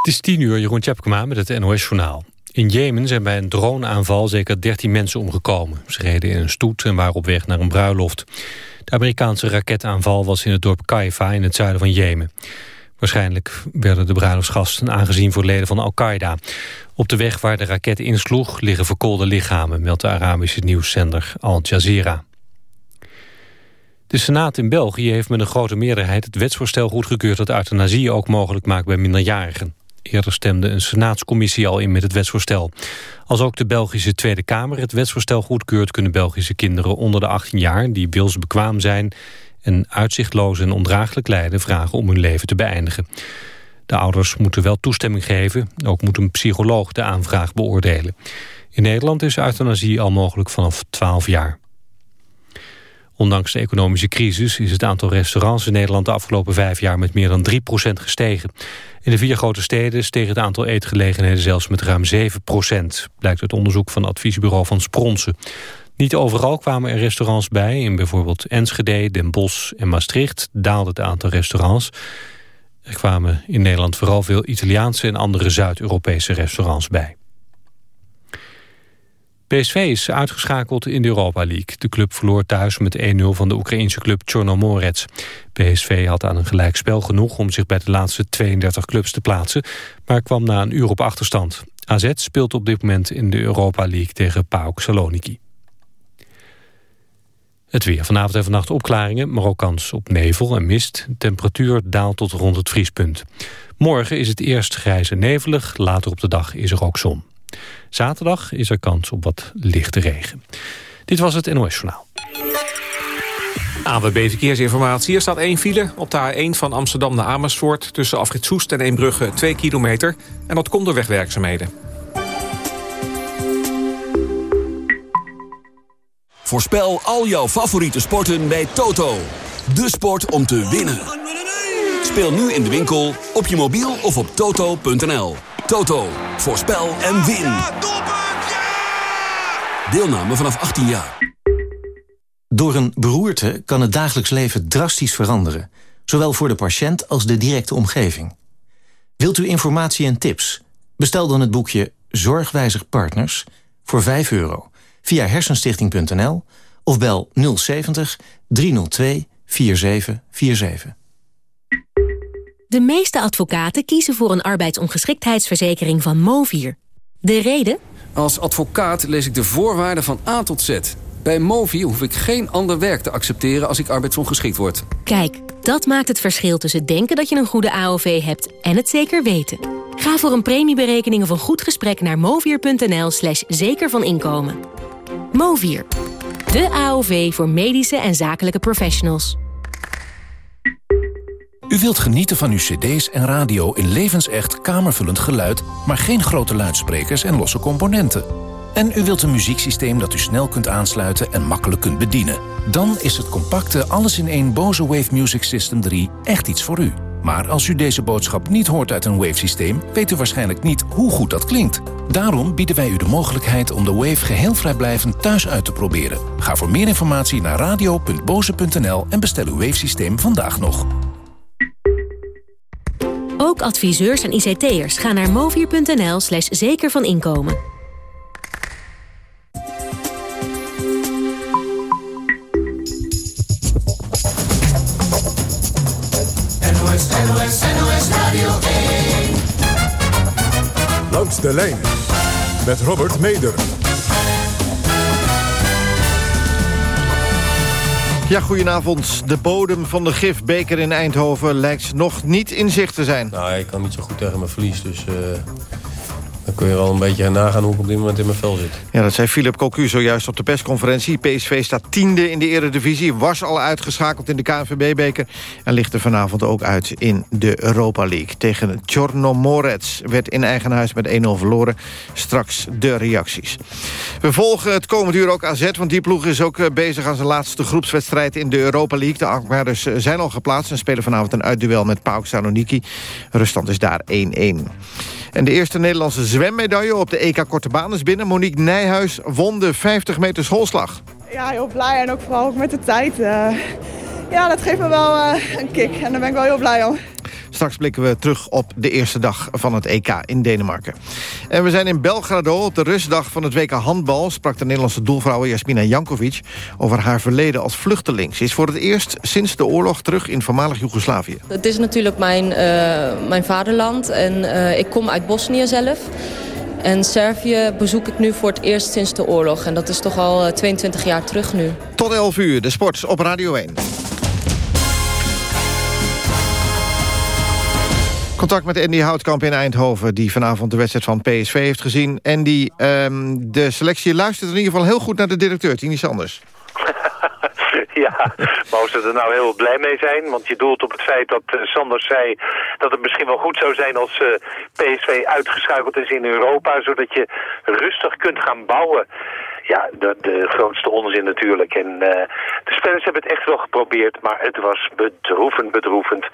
Het is tien uur, Jeroen Tjepkema met het NOS-journaal. In Jemen zijn bij een droneaanval zeker 13 mensen omgekomen. Ze reden in een stoet en waren op weg naar een bruiloft. De Amerikaanse raketaanval was in het dorp Kaifa in het zuiden van Jemen. Waarschijnlijk werden de bruiloftsgasten aangezien voor leden van Al-Qaeda. Op de weg waar de raket insloeg liggen verkoolde lichamen... meldt de Arabische nieuwszender Al Jazeera. De Senaat in België heeft met een grote meerderheid het wetsvoorstel goedgekeurd dat euthanasie ook mogelijk maakt bij minderjarigen. Eerder stemde een senaatscommissie al in met het wetsvoorstel. Als ook de Belgische Tweede Kamer het wetsvoorstel goedkeurt... kunnen Belgische kinderen onder de 18 jaar die wilsbekwaam zijn... en uitzichtloos en ondraaglijk lijden vragen om hun leven te beëindigen. De ouders moeten wel toestemming geven. Ook moet een psycholoog de aanvraag beoordelen. In Nederland is euthanasie al mogelijk vanaf 12 jaar. Ondanks de economische crisis is het aantal restaurants in Nederland de afgelopen vijf jaar met meer dan 3% gestegen. In de vier grote steden steeg het aantal eetgelegenheden zelfs met ruim 7% blijkt uit onderzoek van adviesbureau van Spronsen. Niet overal kwamen er restaurants bij. In bijvoorbeeld Enschede, Den Bosch en Maastricht daalde het aantal restaurants. Er kwamen in Nederland vooral veel Italiaanse en andere Zuid-Europese restaurants bij. PSV is uitgeschakeld in de Europa League. De club verloor thuis met 1-0 van de Oekraïense club Chornomorets. PSV had aan een gelijkspel genoeg om zich bij de laatste 32 clubs te plaatsen... maar kwam na een uur op achterstand. AZ speelt op dit moment in de Europa League tegen PAOK Saloniki. Het weer. Vanavond en vannacht opklaringen, maar ook kans op nevel en mist. De temperatuur daalt tot rond het vriespunt. Morgen is het eerst grijs en nevelig, later op de dag is er ook zon. Zaterdag is er kans op wat lichte regen. Dit was het NOS Journaal. AWB Verkeersinformatie. Er staat één file op de A1 van Amsterdam naar Amersfoort... tussen Afrit Soest en Eembrugge 2 kilometer. En dat komt door wegwerkzaamheden. Voorspel al jouw favoriete sporten bij Toto. De sport om te winnen. Speel nu in de winkel, op je mobiel of op toto.nl. Toto, voorspel en win. Deelname vanaf 18 jaar. Door een beroerte kan het dagelijks leven drastisch veranderen. Zowel voor de patiënt als de directe omgeving. Wilt u informatie en tips? Bestel dan het boekje Zorgwijzig Partners voor 5 euro via hersenstichting.nl of bel 070 302 4747. De meeste advocaten kiezen voor een arbeidsongeschiktheidsverzekering van Movier. De reden? Als advocaat lees ik de voorwaarden van A tot Z. Bij Movier hoef ik geen ander werk te accepteren als ik arbeidsongeschikt word. Kijk, dat maakt het verschil tussen denken dat je een goede AOV hebt en het zeker weten. Ga voor een premieberekening of een goed gesprek naar movier.nl slash zeker van inkomen. Movier, de AOV voor medische en zakelijke professionals. U wilt genieten van uw cd's en radio in levensecht kamervullend geluid... maar geen grote luidsprekers en losse componenten. En u wilt een muzieksysteem dat u snel kunt aansluiten en makkelijk kunt bedienen. Dan is het compacte alles-in-één Bose Wave Music System 3 echt iets voor u. Maar als u deze boodschap niet hoort uit een Wave-systeem... weet u waarschijnlijk niet hoe goed dat klinkt. Daarom bieden wij u de mogelijkheid om de Wave geheel vrijblijvend thuis uit te proberen. Ga voor meer informatie naar radio.boze.nl en bestel uw Wave-systeem vandaag nog. Ook adviseurs en ICT'ers gaan naar movier.nl slash zeker van inkomen. NOS, NOS, NOS Radio 1. Langs de lijn met Robert Meder. Ja, goedenavond. De bodem van de gifbeker in Eindhoven lijkt nog niet in zicht te zijn. Nou, ik kan niet zo goed tegen mijn verlies, dus... Uh, dan kun je wel een beetje nagaan hoe ik op dit moment in mijn vel zit. Ja, dat zei Philip Cocu zojuist op de persconferentie. PSV staat tiende in de eredivisie. Was al uitgeschakeld in de KNVB-beker. En ligt er vanavond ook uit in de Europa League. Tegen Chornomorets werd in eigen huis met 1-0 verloren. Straks de reacties. We volgen het komend uur ook AZ. Want die ploeg is ook eh, bezig aan zijn laatste groepswedstrijd in de Europa League. De Alkmaarders eh, zijn al geplaatst en spelen vanavond een uitduel met PAOK Saloniki. Ruststand is daar 1-1. En de eerste Nederlandse zwemmedaille op de EK Korte Baan is binnen. Monique Nijhuis won de 50 meter schoolslag. Ja, heel blij en ook vooral ook met de tijd. Uh, ja, dat geeft me wel uh, een kick en daar ben ik wel heel blij om. Straks blikken we terug op de eerste dag van het EK in Denemarken. En we zijn in Belgrado op de rustdag van het WK handbal... sprak de Nederlandse doelvrouw Jasmina Jankovic over haar verleden als vluchteling. Ze is voor het eerst sinds de oorlog terug in voormalig Joegoslavië. Het is natuurlijk mijn, uh, mijn vaderland en uh, ik kom uit Bosnië zelf... En Servië bezoek ik nu voor het eerst sinds de oorlog. En dat is toch al 22 jaar terug nu. Tot 11 uur, de sport op Radio 1. Contact met Andy Houtkamp in Eindhoven... die vanavond de wedstrijd van PSV heeft gezien. Andy, um, de selectie luistert in ieder geval heel goed naar de directeur, Tini Sanders. ja, mogen ze er nou heel blij mee zijn? Want je doelt op het feit dat uh, Sanders zei dat het misschien wel goed zou zijn als uh, PSV uitgeschakeld is in Europa, zodat je rustig kunt gaan bouwen. Ja, de, de grootste onzin natuurlijk. En uh, de spelers hebben het echt wel geprobeerd, maar het was bedroevend, bedroevend.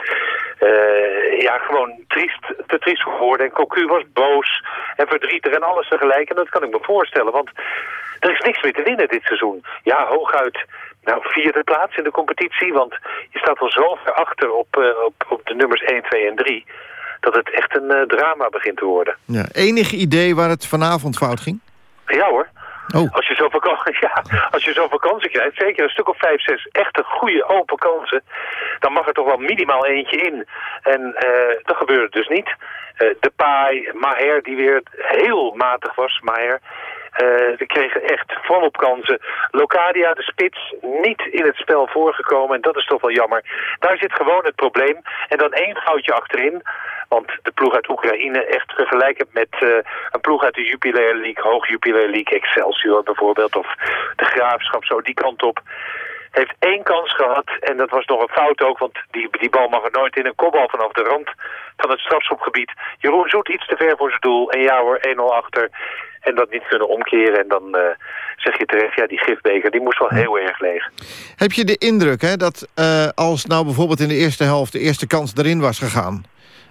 Uh, ja, gewoon triest, te triest geworden. En Cocu was boos en verdrietig en alles tegelijk. En dat kan ik me voorstellen, want er is niks meer te winnen dit seizoen. Ja, hooguit nou, vierde plaats in de competitie, want je staat al zo ver achter op, uh, op, op de nummers 1, 2 en 3... dat het echt een drama begint te worden. Ja, enig idee waar het vanavond fout ging? Ja hoor. Oh. Als, je zo vakantie, krijgt, zeker een stuk of vijf, zes echte goede open kansen, dan mag er toch wel minimaal eentje in. En uh, dat gebeurde dus niet. Uh, de Paai, Maher, die weer heel matig was, Maher, we kregen echt volop kansen. Locadia, de spits, niet in het spel voorgekomen. En dat is toch wel jammer. Daar zit gewoon het probleem. En dan één foutje achterin. Want de ploeg uit Oekraïne, echt vergelijkend met uh, een ploeg uit de Jupiler League, Hoog Jupiler League, Excelsior bijvoorbeeld, of de Graafschap, zo die kant op heeft één kans gehad. En dat was nog een fout ook, want die, die bal mag er nooit in. Een kopbal vanaf de rand van het strafschopgebied. Jeroen Zoet iets te ver voor zijn doel. En ja hoor, 1-0 achter. En dat niet kunnen omkeren. En dan uh, zeg je terecht, ja, die gifbeker die moest wel heel erg leeg. Heb je de indruk hè, dat uh, als nou bijvoorbeeld in de eerste helft... de eerste kans erin was gegaan...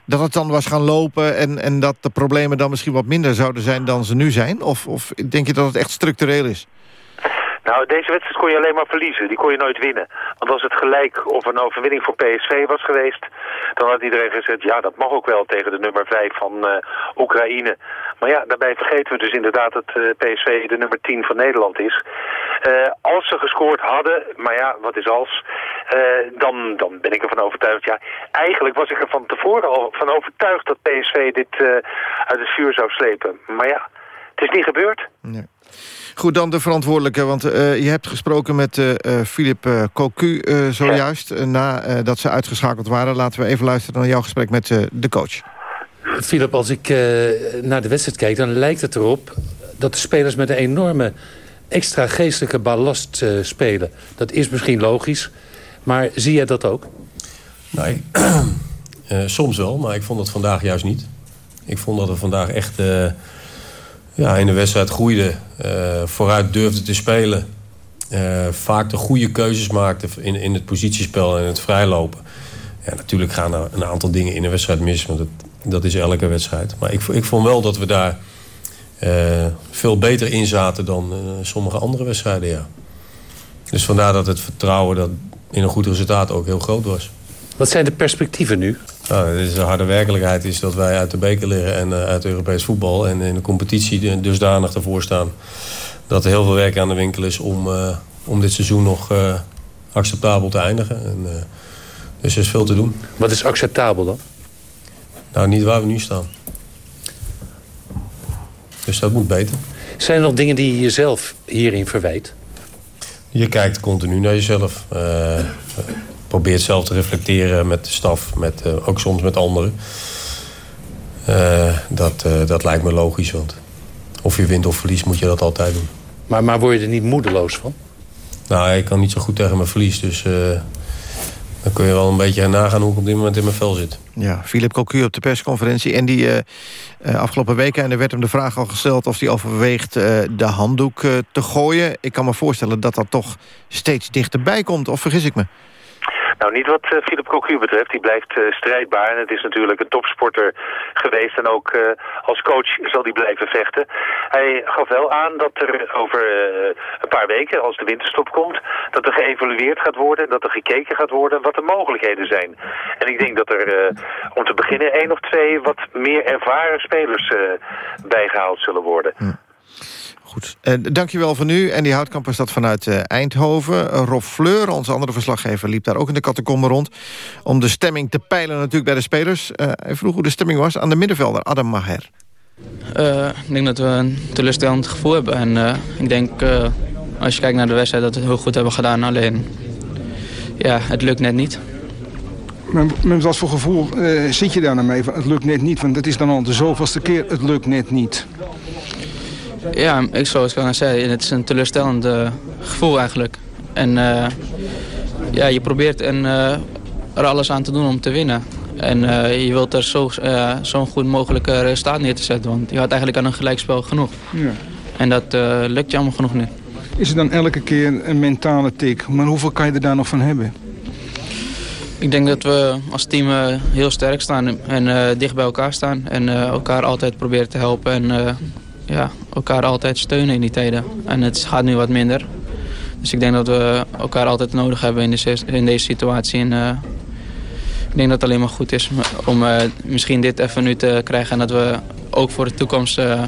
dat het dan was gaan lopen en, en dat de problemen dan misschien wat minder zouden zijn dan ze nu zijn? Of, of denk je dat het echt structureel is? Nou, deze wedstrijd kon je alleen maar verliezen. Die kon je nooit winnen. Want als het gelijk of een overwinning voor PSV was geweest... dan had iedereen gezegd, ja, dat mag ook wel tegen de nummer 5 van uh, Oekraïne. Maar ja, daarbij vergeten we dus inderdaad dat uh, PSV de nummer 10 van Nederland is. Uh, als ze gescoord hadden, maar ja, wat is als... dan, dan ben ik ervan overtuigd, ja... Eigenlijk was ik er van tevoren al van overtuigd dat PSV dit uit het vuur zou slepen. Maar ja, het is niet gebeurd. Nee. Goed, dan de verantwoordelijke, want uh, je hebt gesproken met uh, Philip uh, Cocu zojuist... Ja. nadat ze uitgeschakeld waren. Laten we even luisteren naar jouw gesprek met de coach. Philip, als ik naar de wedstrijd kijk, dan lijkt het erop... dat de spelers met een enorme extra geestelijke ballast spelen. Dat is misschien logisch, maar zie jij dat ook? Nee, soms wel, maar ik vond het vandaag juist niet. Ik vond dat er vandaag echt ja, in de wedstrijd groeide. Uh, vooruit durfde te spelen. Uh, vaak de goede keuzes maakte in, in het positiespel en het vrijlopen. Ja, natuurlijk gaan er een aantal dingen in een wedstrijd mis. Want dat, dat is elke wedstrijd. Maar ik, ik vond wel dat we daar uh, veel beter in zaten dan sommige andere wedstrijden. Ja. Dus vandaar dat het vertrouwen dat in een goed resultaat ook heel groot was. Wat zijn de perspectieven nu? Nou, de harde werkelijkheid is dat wij uit de beker liggen en uh, uit Europees voetbal. En in de competitie dusdanig ervoor staan dat er heel veel werk aan de winkel is om, uh, om dit seizoen nog uh, acceptabel te eindigen. En, dus er is veel te doen. Wat is acceptabel dan? Nou, niet waar we nu staan. Dus dat moet beter. Zijn er nog dingen die je jezelf hierin verwijt? Je kijkt continu naar jezelf probeert zelf te reflecteren met de staf, met, uh, ook soms met anderen. Uh, dat, uh, dat lijkt me logisch, want of je wint of verliest moet je dat altijd doen. Maar, maar word je er niet moedeloos van? Nou, ik kan niet zo goed tegen mijn verlies, dus dan kun je wel een beetje nagaan hoe ik op dit moment in mijn vel zit. Ja, Philip Cocu op de persconferentie. En die afgelopen weken, en er werd hem de vraag al gesteld... of hij overweegt de handdoek te gooien. Ik kan me voorstellen dat dat toch steeds dichterbij komt, of vergis ik me? Nou, niet wat uh, Philip Cocu betreft. Die blijft strijdbaar. En het is natuurlijk een topsporter geweest. En ook als coach zal hij blijven vechten. Hij gaf wel aan dat er over een paar weken, als de winterstop komt... dat er geëvalueerd gaat worden, dat er gekeken gaat worden wat de mogelijkheden zijn. En ik denk dat er om te beginnen één of twee wat meer ervaren spelers bijgehaald zullen worden. Hm. Goed. Uh, dankjewel voor nu. En die houtkamp is dat vanuit uh, Eindhoven. Rob Fleur, onze andere verslaggever, liep daar ook in de catacombe rond... om de stemming te peilen natuurlijk bij de spelers. hij vroeg hoe de stemming was aan de middenvelder Adam Maher. ik denk dat we een teleurstellend gevoel hebben. En ik denk, als je kijkt naar de wedstrijd, dat we het heel goed hebben gedaan. Alleen, ja, het lukt net niet. Met wat voor gevoel zit je daar nou mee? Het lukt net niet, want het is dan al de zoveelste keer, het lukt net niet. Ja, ik zoals ik al zei, het is een teleurstellend uh, gevoel eigenlijk. En uh, ja, je probeert en, uh, er alles aan te doen om te winnen. En je wilt er zo'n zo, zo goed mogelijke resultaat neer te zetten. Want je had eigenlijk aan een gelijkspel genoeg. Ja. En dat lukt je allemaal genoeg nu. Is het dan elke keer een mentale tik? Maar hoeveel kan je er daar nog van hebben? Ik denk dat we als team heel sterk staan en dicht bij elkaar staan. En elkaar altijd proberen te helpen en ja, elkaar altijd steunen in die tijden. En het gaat nu wat minder. Dus ik denk dat we elkaar altijd nodig hebben in, de, in deze situatie. En, uh, ik denk dat het alleen maar goed is om uh, misschien dit even nu te krijgen. En dat we ook voor de toekomst uh,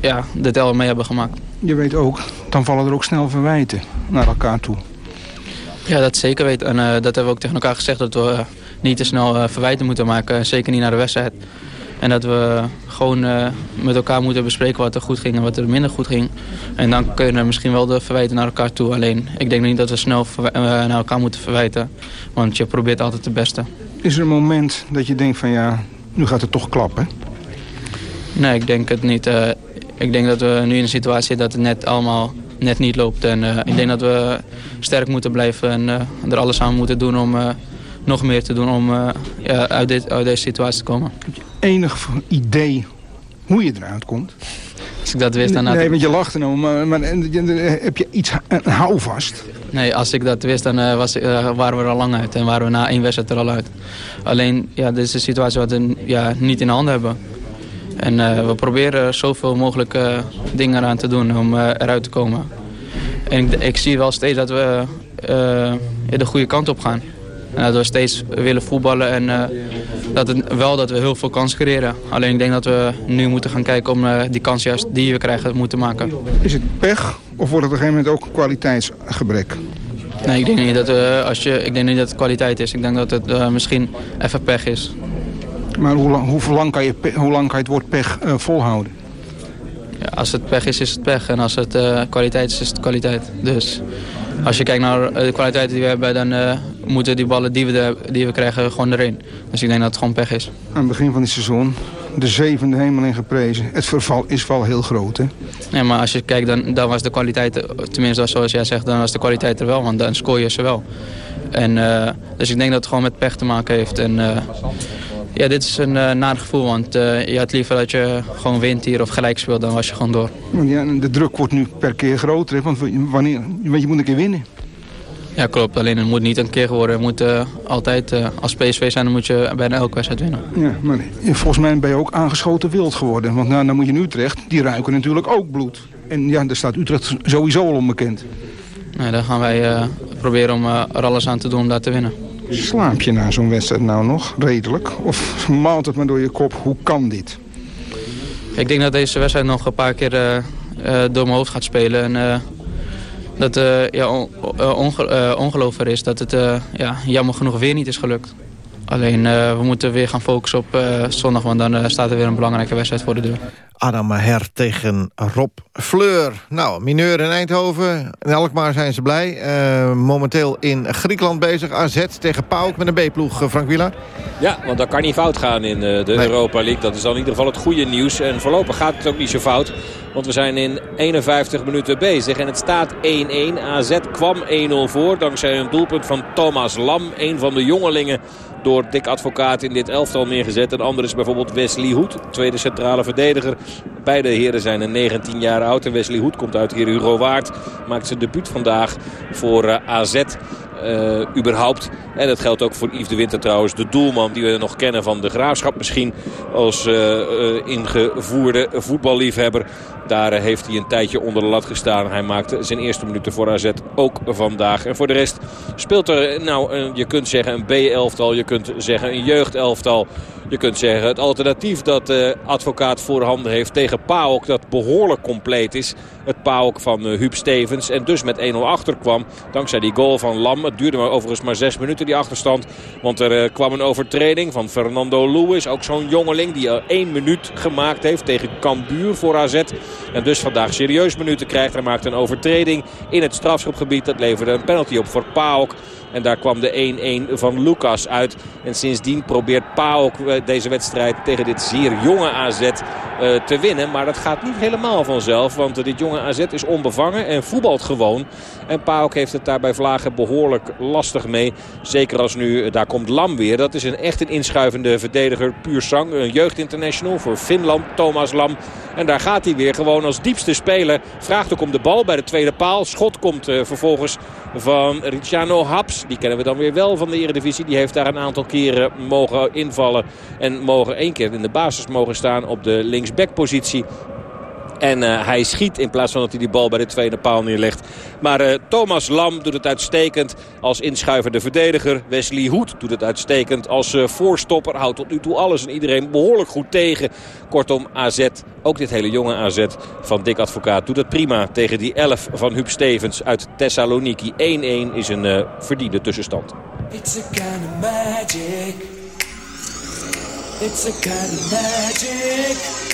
ja, de tel mee hebben gemaakt. Je weet ook, dan vallen er ook snel verwijten naar elkaar toe. Ja, dat zeker weet. En dat hebben we ook tegen elkaar gezegd. Dat we niet te snel verwijten moeten maken. Zeker niet naar de wedstrijd. En dat we gewoon uh, met elkaar moeten bespreken wat er goed ging en wat er minder goed ging. En dan kunnen we misschien wel de verwijten naar elkaar toe. Alleen, ik denk niet dat we snel uh, naar elkaar moeten verwijten. Want je probeert altijd het beste. Is er een moment dat je denkt van ja, nu gaat het toch klappen? Nee, ik denk het niet. Uh, ik denk dat we nu in een situatie zitten dat het net allemaal net niet loopt. En ik denk dat we sterk moeten blijven en er alles aan moeten doen om nog meer te doen om ja, uit, dit, uit deze situatie te komen enig idee hoe je eruit komt? Als ik dat wist, dan had Nee, want je lacht nou, maar, maar, heb je iets, een houvast? Nee, als ik dat wist, dan uh, was, uh, waren we er al lang uit. En waren we na één wedstrijd er al uit. Alleen, ja, dit is een situatie wat we ja, niet in de hand hebben. En uh, we proberen zoveel mogelijk dingen eraan te doen om eruit te komen. En ik, ik, zie wel steeds dat we de goede kant op gaan. En dat we steeds willen voetballen en uh, dat het, wel dat we heel veel kansen creëren. Alleen ik denk dat we nu moeten gaan kijken om uh, die kans juist die we krijgen moeten maken. Is het pech of wordt het op een gegeven moment ook kwaliteitsgebrek? Nee, ik denk niet dat, uh, als je, ik denk niet dat het kwaliteit is. Ik denk dat het misschien even pech is. Maar hoe lang, hoe lang, kan, je, hoe lang kan je het woord pech volhouden? Ja, als het pech is, is het pech. En als het kwaliteit is, is het kwaliteit. Dus als je kijkt naar de kwaliteit die we hebben, dan uh, moeten die ballen die we, die we krijgen gewoon erin. Dus ik denk dat het gewoon pech is. Aan het begin van dit seizoen, de zevende helemaal in geprezen. Het verval is wel heel groot, hè? Nee, maar als je kijkt, dan, dan was de kwaliteit, tenminste zoals jij zegt, dan was de kwaliteit er wel. Want dan scoor je ze wel. En, uh, dus ik denk dat het gewoon met pech te maken heeft. En, uh, ja, dit is een uh, naar gevoel, want uh, je had liever dat je gewoon wint hier of gelijk speelt, dan was je gewoon door. Ja, de druk wordt nu per keer groter, want, wanneer, want je moet een keer winnen. Ja, klopt. Alleen het moet niet een keer worden. Het moet uh, altijd, als PSV zijn, dan moet je bijna elke wedstrijd winnen. Ja, maar volgens mij ben je ook aangeschoten wild geworden. Want nou, dan moet je in Utrecht, die ruiken natuurlijk ook bloed. En ja, daar staat Utrecht sowieso al onbekend. Nee, dan gaan wij proberen om er alles aan te doen om daar te winnen. Slaap je na zo'n wedstrijd nou nog redelijk? Of maalt het maar door je kop, hoe kan dit? Ik denk dat deze wedstrijd nog een paar keer uh, uh, door mijn hoofd gaat spelen. En uh, dat ja, ongeloof er is dat het ja, jammer genoeg weer niet is gelukt. Alleen we moeten weer gaan focussen op zondag, want dan staat er weer een belangrijke wedstrijd voor de deur. Adam Maher tegen Rob Fleur. Nou, mineur in Eindhoven. In Alkmaar zijn ze blij. Uh, momenteel in Griekenland bezig. AZ tegen PAOK met een B-ploeg, uh, Frank Wieler. Ja, want dat kan niet fout gaan in uh, de nee. Europa League. Dat is dan in ieder geval het goede nieuws. En voorlopig gaat het ook niet zo fout. Want we zijn in 51 minuten bezig. En het staat 1-1. AZ kwam 1-0 voor. Dankzij een doelpunt van Thomas Lam. Een van de jongelingen door Dick Advocaat in dit elftal neergezet. Een ander is bijvoorbeeld Wesley Hoed, tweede centrale verdediger. Beide heren zijn een 19 jaar oud. En Wesley Hoed komt uit hier Hugo Waard. Maakt zijn debuut vandaag voor eh, AZ. uh, überhaupt. En dat geldt ook voor Yves de Winter trouwens. De doelman die we nog kennen van de Graafschap misschien. Als uh, ingevoerde voetballiefhebber. Daar heeft hij een tijdje onder de lat gestaan. Hij maakte zijn eerste minuten voor AZ ook vandaag. En voor de rest speelt er, nou, je kunt zeggen een B-elftal. Je kunt zeggen een jeugdelftal. Je kunt zeggen het alternatief dat de advocaat voorhanden heeft tegen PAOK. Dat behoorlijk compleet is. Het PAOK van uh, Huub Stevens. En dus met 1-0 achter kwam. Dankzij die goal van Lam. Het duurde maar overigens maar 6 minuten die achterstand. Want er uh, kwam een overtreding van Fernando Lewis. Ook zo'n jongeling die al 1 minuut gemaakt heeft tegen Cambuur voor AZ. En dus vandaag serieus minuten krijgt. Hij maakte een overtreding in het strafschopgebied. Dat leverde een penalty op voor PAOK. En daar kwam de 1-1 van Lucas uit. En sindsdien probeert PAOK eh, deze wedstrijd tegen dit zeer jonge AZ uh, te winnen. Maar dat gaat niet helemaal vanzelf. Want dit jonge AZ is onbevangen en voetbalt gewoon. En PAOK heeft het daar bij Vlagen behoorlijk lastig mee. Zeker als nu, daar komt Lam weer. Dat is een echt een inschuivende verdediger. Puur sang, een jeugdinternational voor Finland, Thomas Lam. En daar gaat hij weer gewoon als diepste speler. Vraagt ook om de bal bij de tweede paal. Schot komt vervolgens van Ricciano Haps. Die kennen we dan weer wel van de Eredivisie. Die heeft daar een aantal keren mogen invallen. En mogen één keer in de basis mogen staan op de linksbackpositie. En uh, hij schiet in plaats van dat hij die bal bij de tweede paal neerlegt. Maar uh, Thomas Lam doet het uitstekend als inschuivende verdediger. Wesley Hoed doet het uitstekend als uh, voorstopper. Houdt tot nu toe alles en iedereen behoorlijk goed tegen. Kortom, AZ, ook dit hele jonge AZ van Dick Advocaat... doet het prima tegen die 11 van Huub Stevens uit Thessaloniki. 1-1 is een verdiende tussenstand. It's a kind of magic. It's a kind of magic.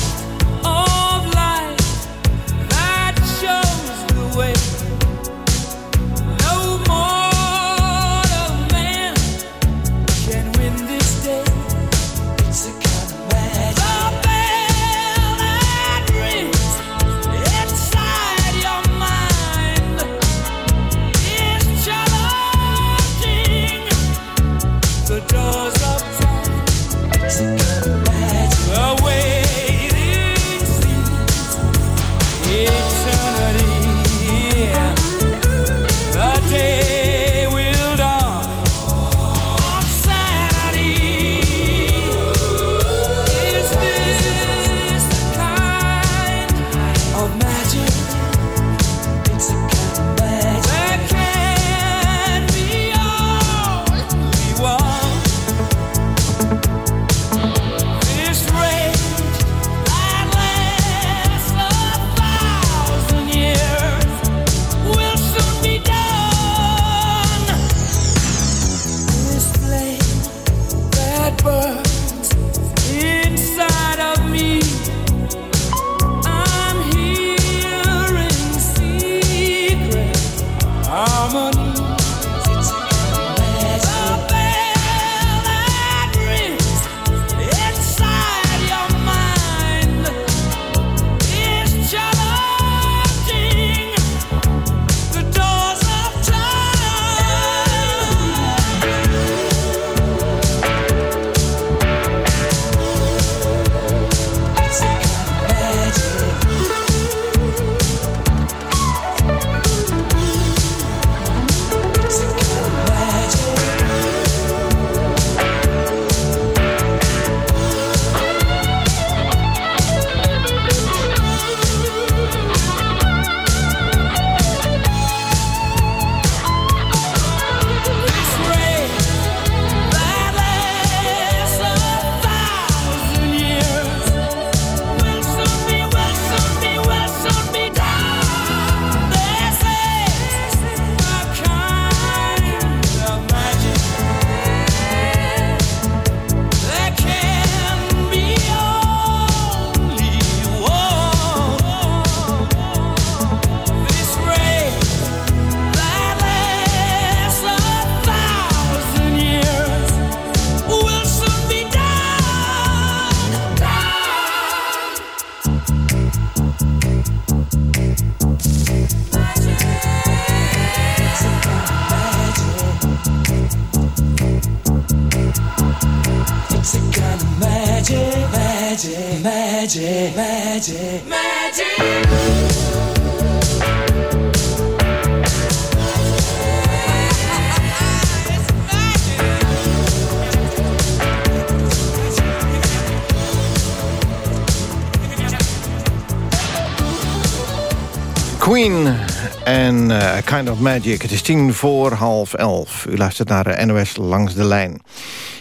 Kind of Magic. Het is tien voor half elf. U luistert naar de NOS Langs de Lijn.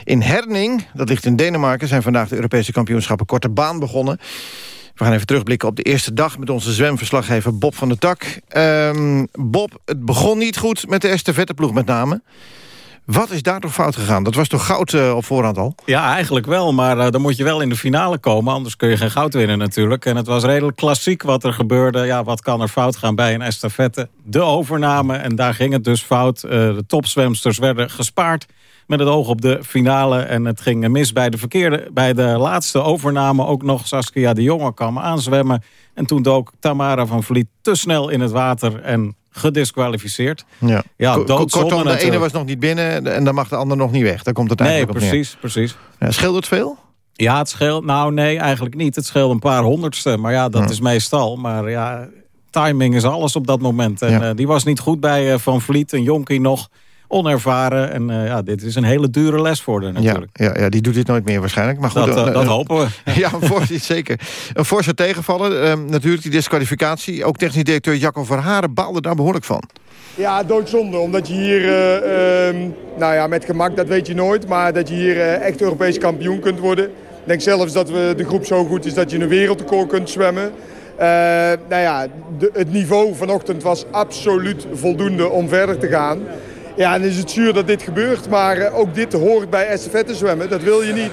In Herning, dat ligt in Denemarken... zijn vandaag de Europese kampioenschappen korte baan begonnen. We gaan even terugblikken op de eerste dag... met onze zwemverslaggever Bob van der Tak. Um, Bob, het begon niet goed met de estafetteploeg met name... Wat is daar toch fout gegaan? Dat was toch goud uh, op voorhand al? Ja, eigenlijk wel. Maar uh, dan moet je wel in de finale komen. Anders kun je geen goud winnen natuurlijk. En het was redelijk klassiek wat er gebeurde. Ja, wat kan er fout gaan bij een estafette? De overname. En daar ging het dus fout. Uh, de topzwemsters werden gespaard met het oog op de finale. En het ging mis bij de verkeerde. Bij de laatste overname ook nog Saskia de Jonge kwam aanzwemmen. En toen dook Tamara van Vliet te snel in het water. En gedisqualificeerd. Ja, ja Kortom, de ene was nog niet binnen en dan mag de ander nog niet weg. Daar komt het eigenlijk nee, precies, precies. Ja, scheelt het veel? Ja, het scheelt... Nou, nee, eigenlijk niet. Het scheelt een paar honderdste. Maar ja, dat is meestal. Maar ja, timing is alles op dat moment. En uh, die was niet goed bij uh, Van Vliet, een jonkie nog onervaren. En uh, ja, dit is een hele dure les voor haar natuurlijk. Ja, ja, ja, die doet dit nooit meer waarschijnlijk. Maar goed, dat, uh, dat hopen we. ja, voor, zeker. Een forse tegenvallen. Uh, natuurlijk die disqualificatie. Ook technisch directeur Jacco Verharen baalde daar behoorlijk van. Ja, doodzonde. Omdat je hier, um, nou ja, met gemak, dat weet je nooit. Maar dat je hier echt Europees kampioen kunt worden. Ik denk zelfs dat we de groep zo goed is dat je een wereldrecord kunt zwemmen. nou ja, de, het niveau vanochtend was absoluut voldoende om verder te gaan. Ja, dan is het zuur dat dit gebeurt. Maar uh, ook dit hoort bij estafette zwemmen. Dat wil je niet.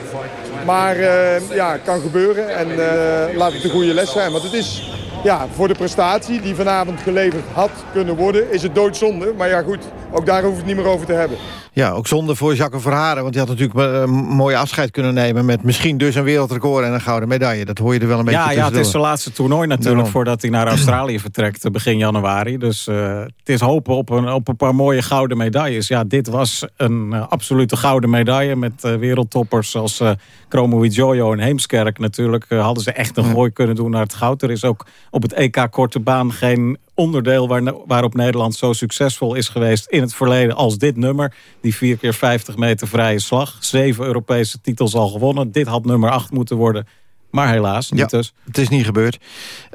Maar uh, ja, kan gebeuren. En uh, laat het een goede les zijn. Want het is ja, voor de prestatie die vanavond geleverd had kunnen worden... is het doodzonde. Maar ja, goed, ook daar hoef ik het niet meer over te hebben. Ja, ook zonde voor Jacques Verharen. Want hij had natuurlijk een mooie afscheid kunnen nemen... met misschien dus een wereldrecord en een gouden medaille. Dat hoor je er wel een beetje Ja, ja het is zijn laatste toernooi natuurlijk... voordat hij naar Australië vertrekt begin januari. Dus uh, het is hopen op een, op een paar mooie gouden medailles. Ja, dit was een uh, absolute gouden medaille... met uh, wereldtoppers als uh, Chromo Jojo en Heemskerk natuurlijk. hadden ze echt een gooi kunnen doen naar het goud. Er is ook op het EK Korte Baan geen onderdeel waar, waarop Nederland zo succesvol is geweest in het verleden als dit nummer. Die 4 keer 50 meter vrije slag. Zeven Europese titels al gewonnen. Dit had nummer 8 moeten worden. Maar helaas, niet ja, dus. Het is niet gebeurd.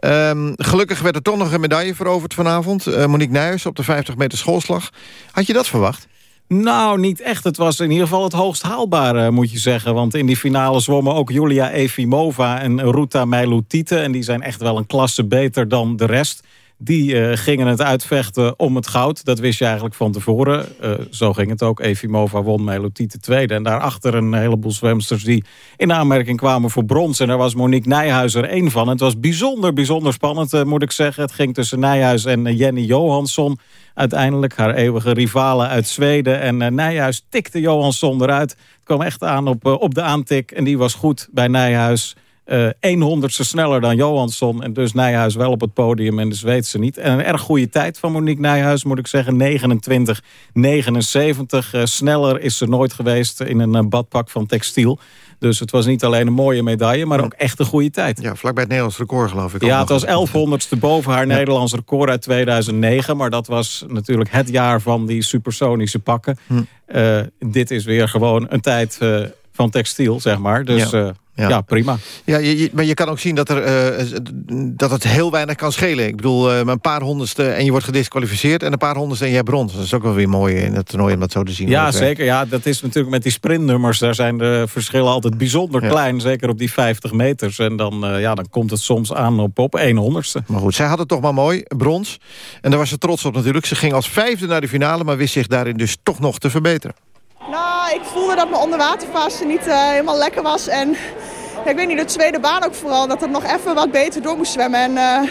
Um, gelukkig werd er toch nog een medaille veroverd vanavond. Uh, Monique Nijers op de 50 meter schoolslag. Had je dat verwacht? Nou, niet echt. Het was in ieder geval het hoogst haalbare, moet je zeggen. Want in die finale zwommen ook Julia Efimova en Ruta Meilutite. En die zijn echt wel een klasse beter dan de rest. Die uh, gingen het uitvechten om het goud. Dat wist je eigenlijk van tevoren. Uh, zo ging het ook. Evimova won Melotite tweede. En daarachter een heleboel zwemsters die in aanmerking kwamen voor brons. En daar was Monique Nijhuizer één van. Het was bijzonder, bijzonder spannend, uh, moet ik zeggen. Het ging tussen Nijhuis en Jenny Johansson. Uiteindelijk haar eeuwige rivale uit Zweden. En Nijhuis tikte Johansson eruit. Het kwam echt aan op, op de aantik. En die was goed bij Nijhuis. Uh, 100ste sneller dan Johansson. En dus Nijhuis wel op het podium en de Zweedse niet. En een erg goede tijd van Monique Nijhuis moet ik zeggen. 29, 79. Uh, sneller is ze nooit geweest in een uh, badpak van textiel. Dus het was niet alleen een mooie medaille, maar ook echt een goede tijd. Ja, vlakbij het Nederlands record geloof ik. Ja, het was 1100ste boven haar ja. Nederlands record uit 2009. Maar dat was natuurlijk het jaar van die supersonische pakken. Hm. Uh, dit is weer gewoon een tijd uh, van textiel, zeg maar. Dus... Ja. Ja. ja, prima. Ja, je, je, maar je kan ook zien dat, er, uh, dat het heel weinig kan schelen. Ik bedoel, uh, een paar honderdste en je wordt gedisqualificeerd... en een paar honderdste en je hebt brons. Dat is ook wel weer mooi in het toernooi om dat zo te zien. Ja, zeker. Ja, dat is natuurlijk met die sprintnummers... daar zijn de verschillen altijd bijzonder ja. klein. Zeker op die 50 meters. En dan, uh, ja, dan komt het soms aan op, op 1 honderdste. Maar goed, zij had het toch maar mooi, brons. En daar was ze trots op natuurlijk. Ze ging als vijfde naar de finale... maar wist zich daarin dus toch nog te verbeteren. Nou, ik voelde dat mijn onderwaterfase niet uh, helemaal lekker was. En ik weet niet, de tweede baan ook vooral, dat het nog even wat beter door moest zwemmen. En uh,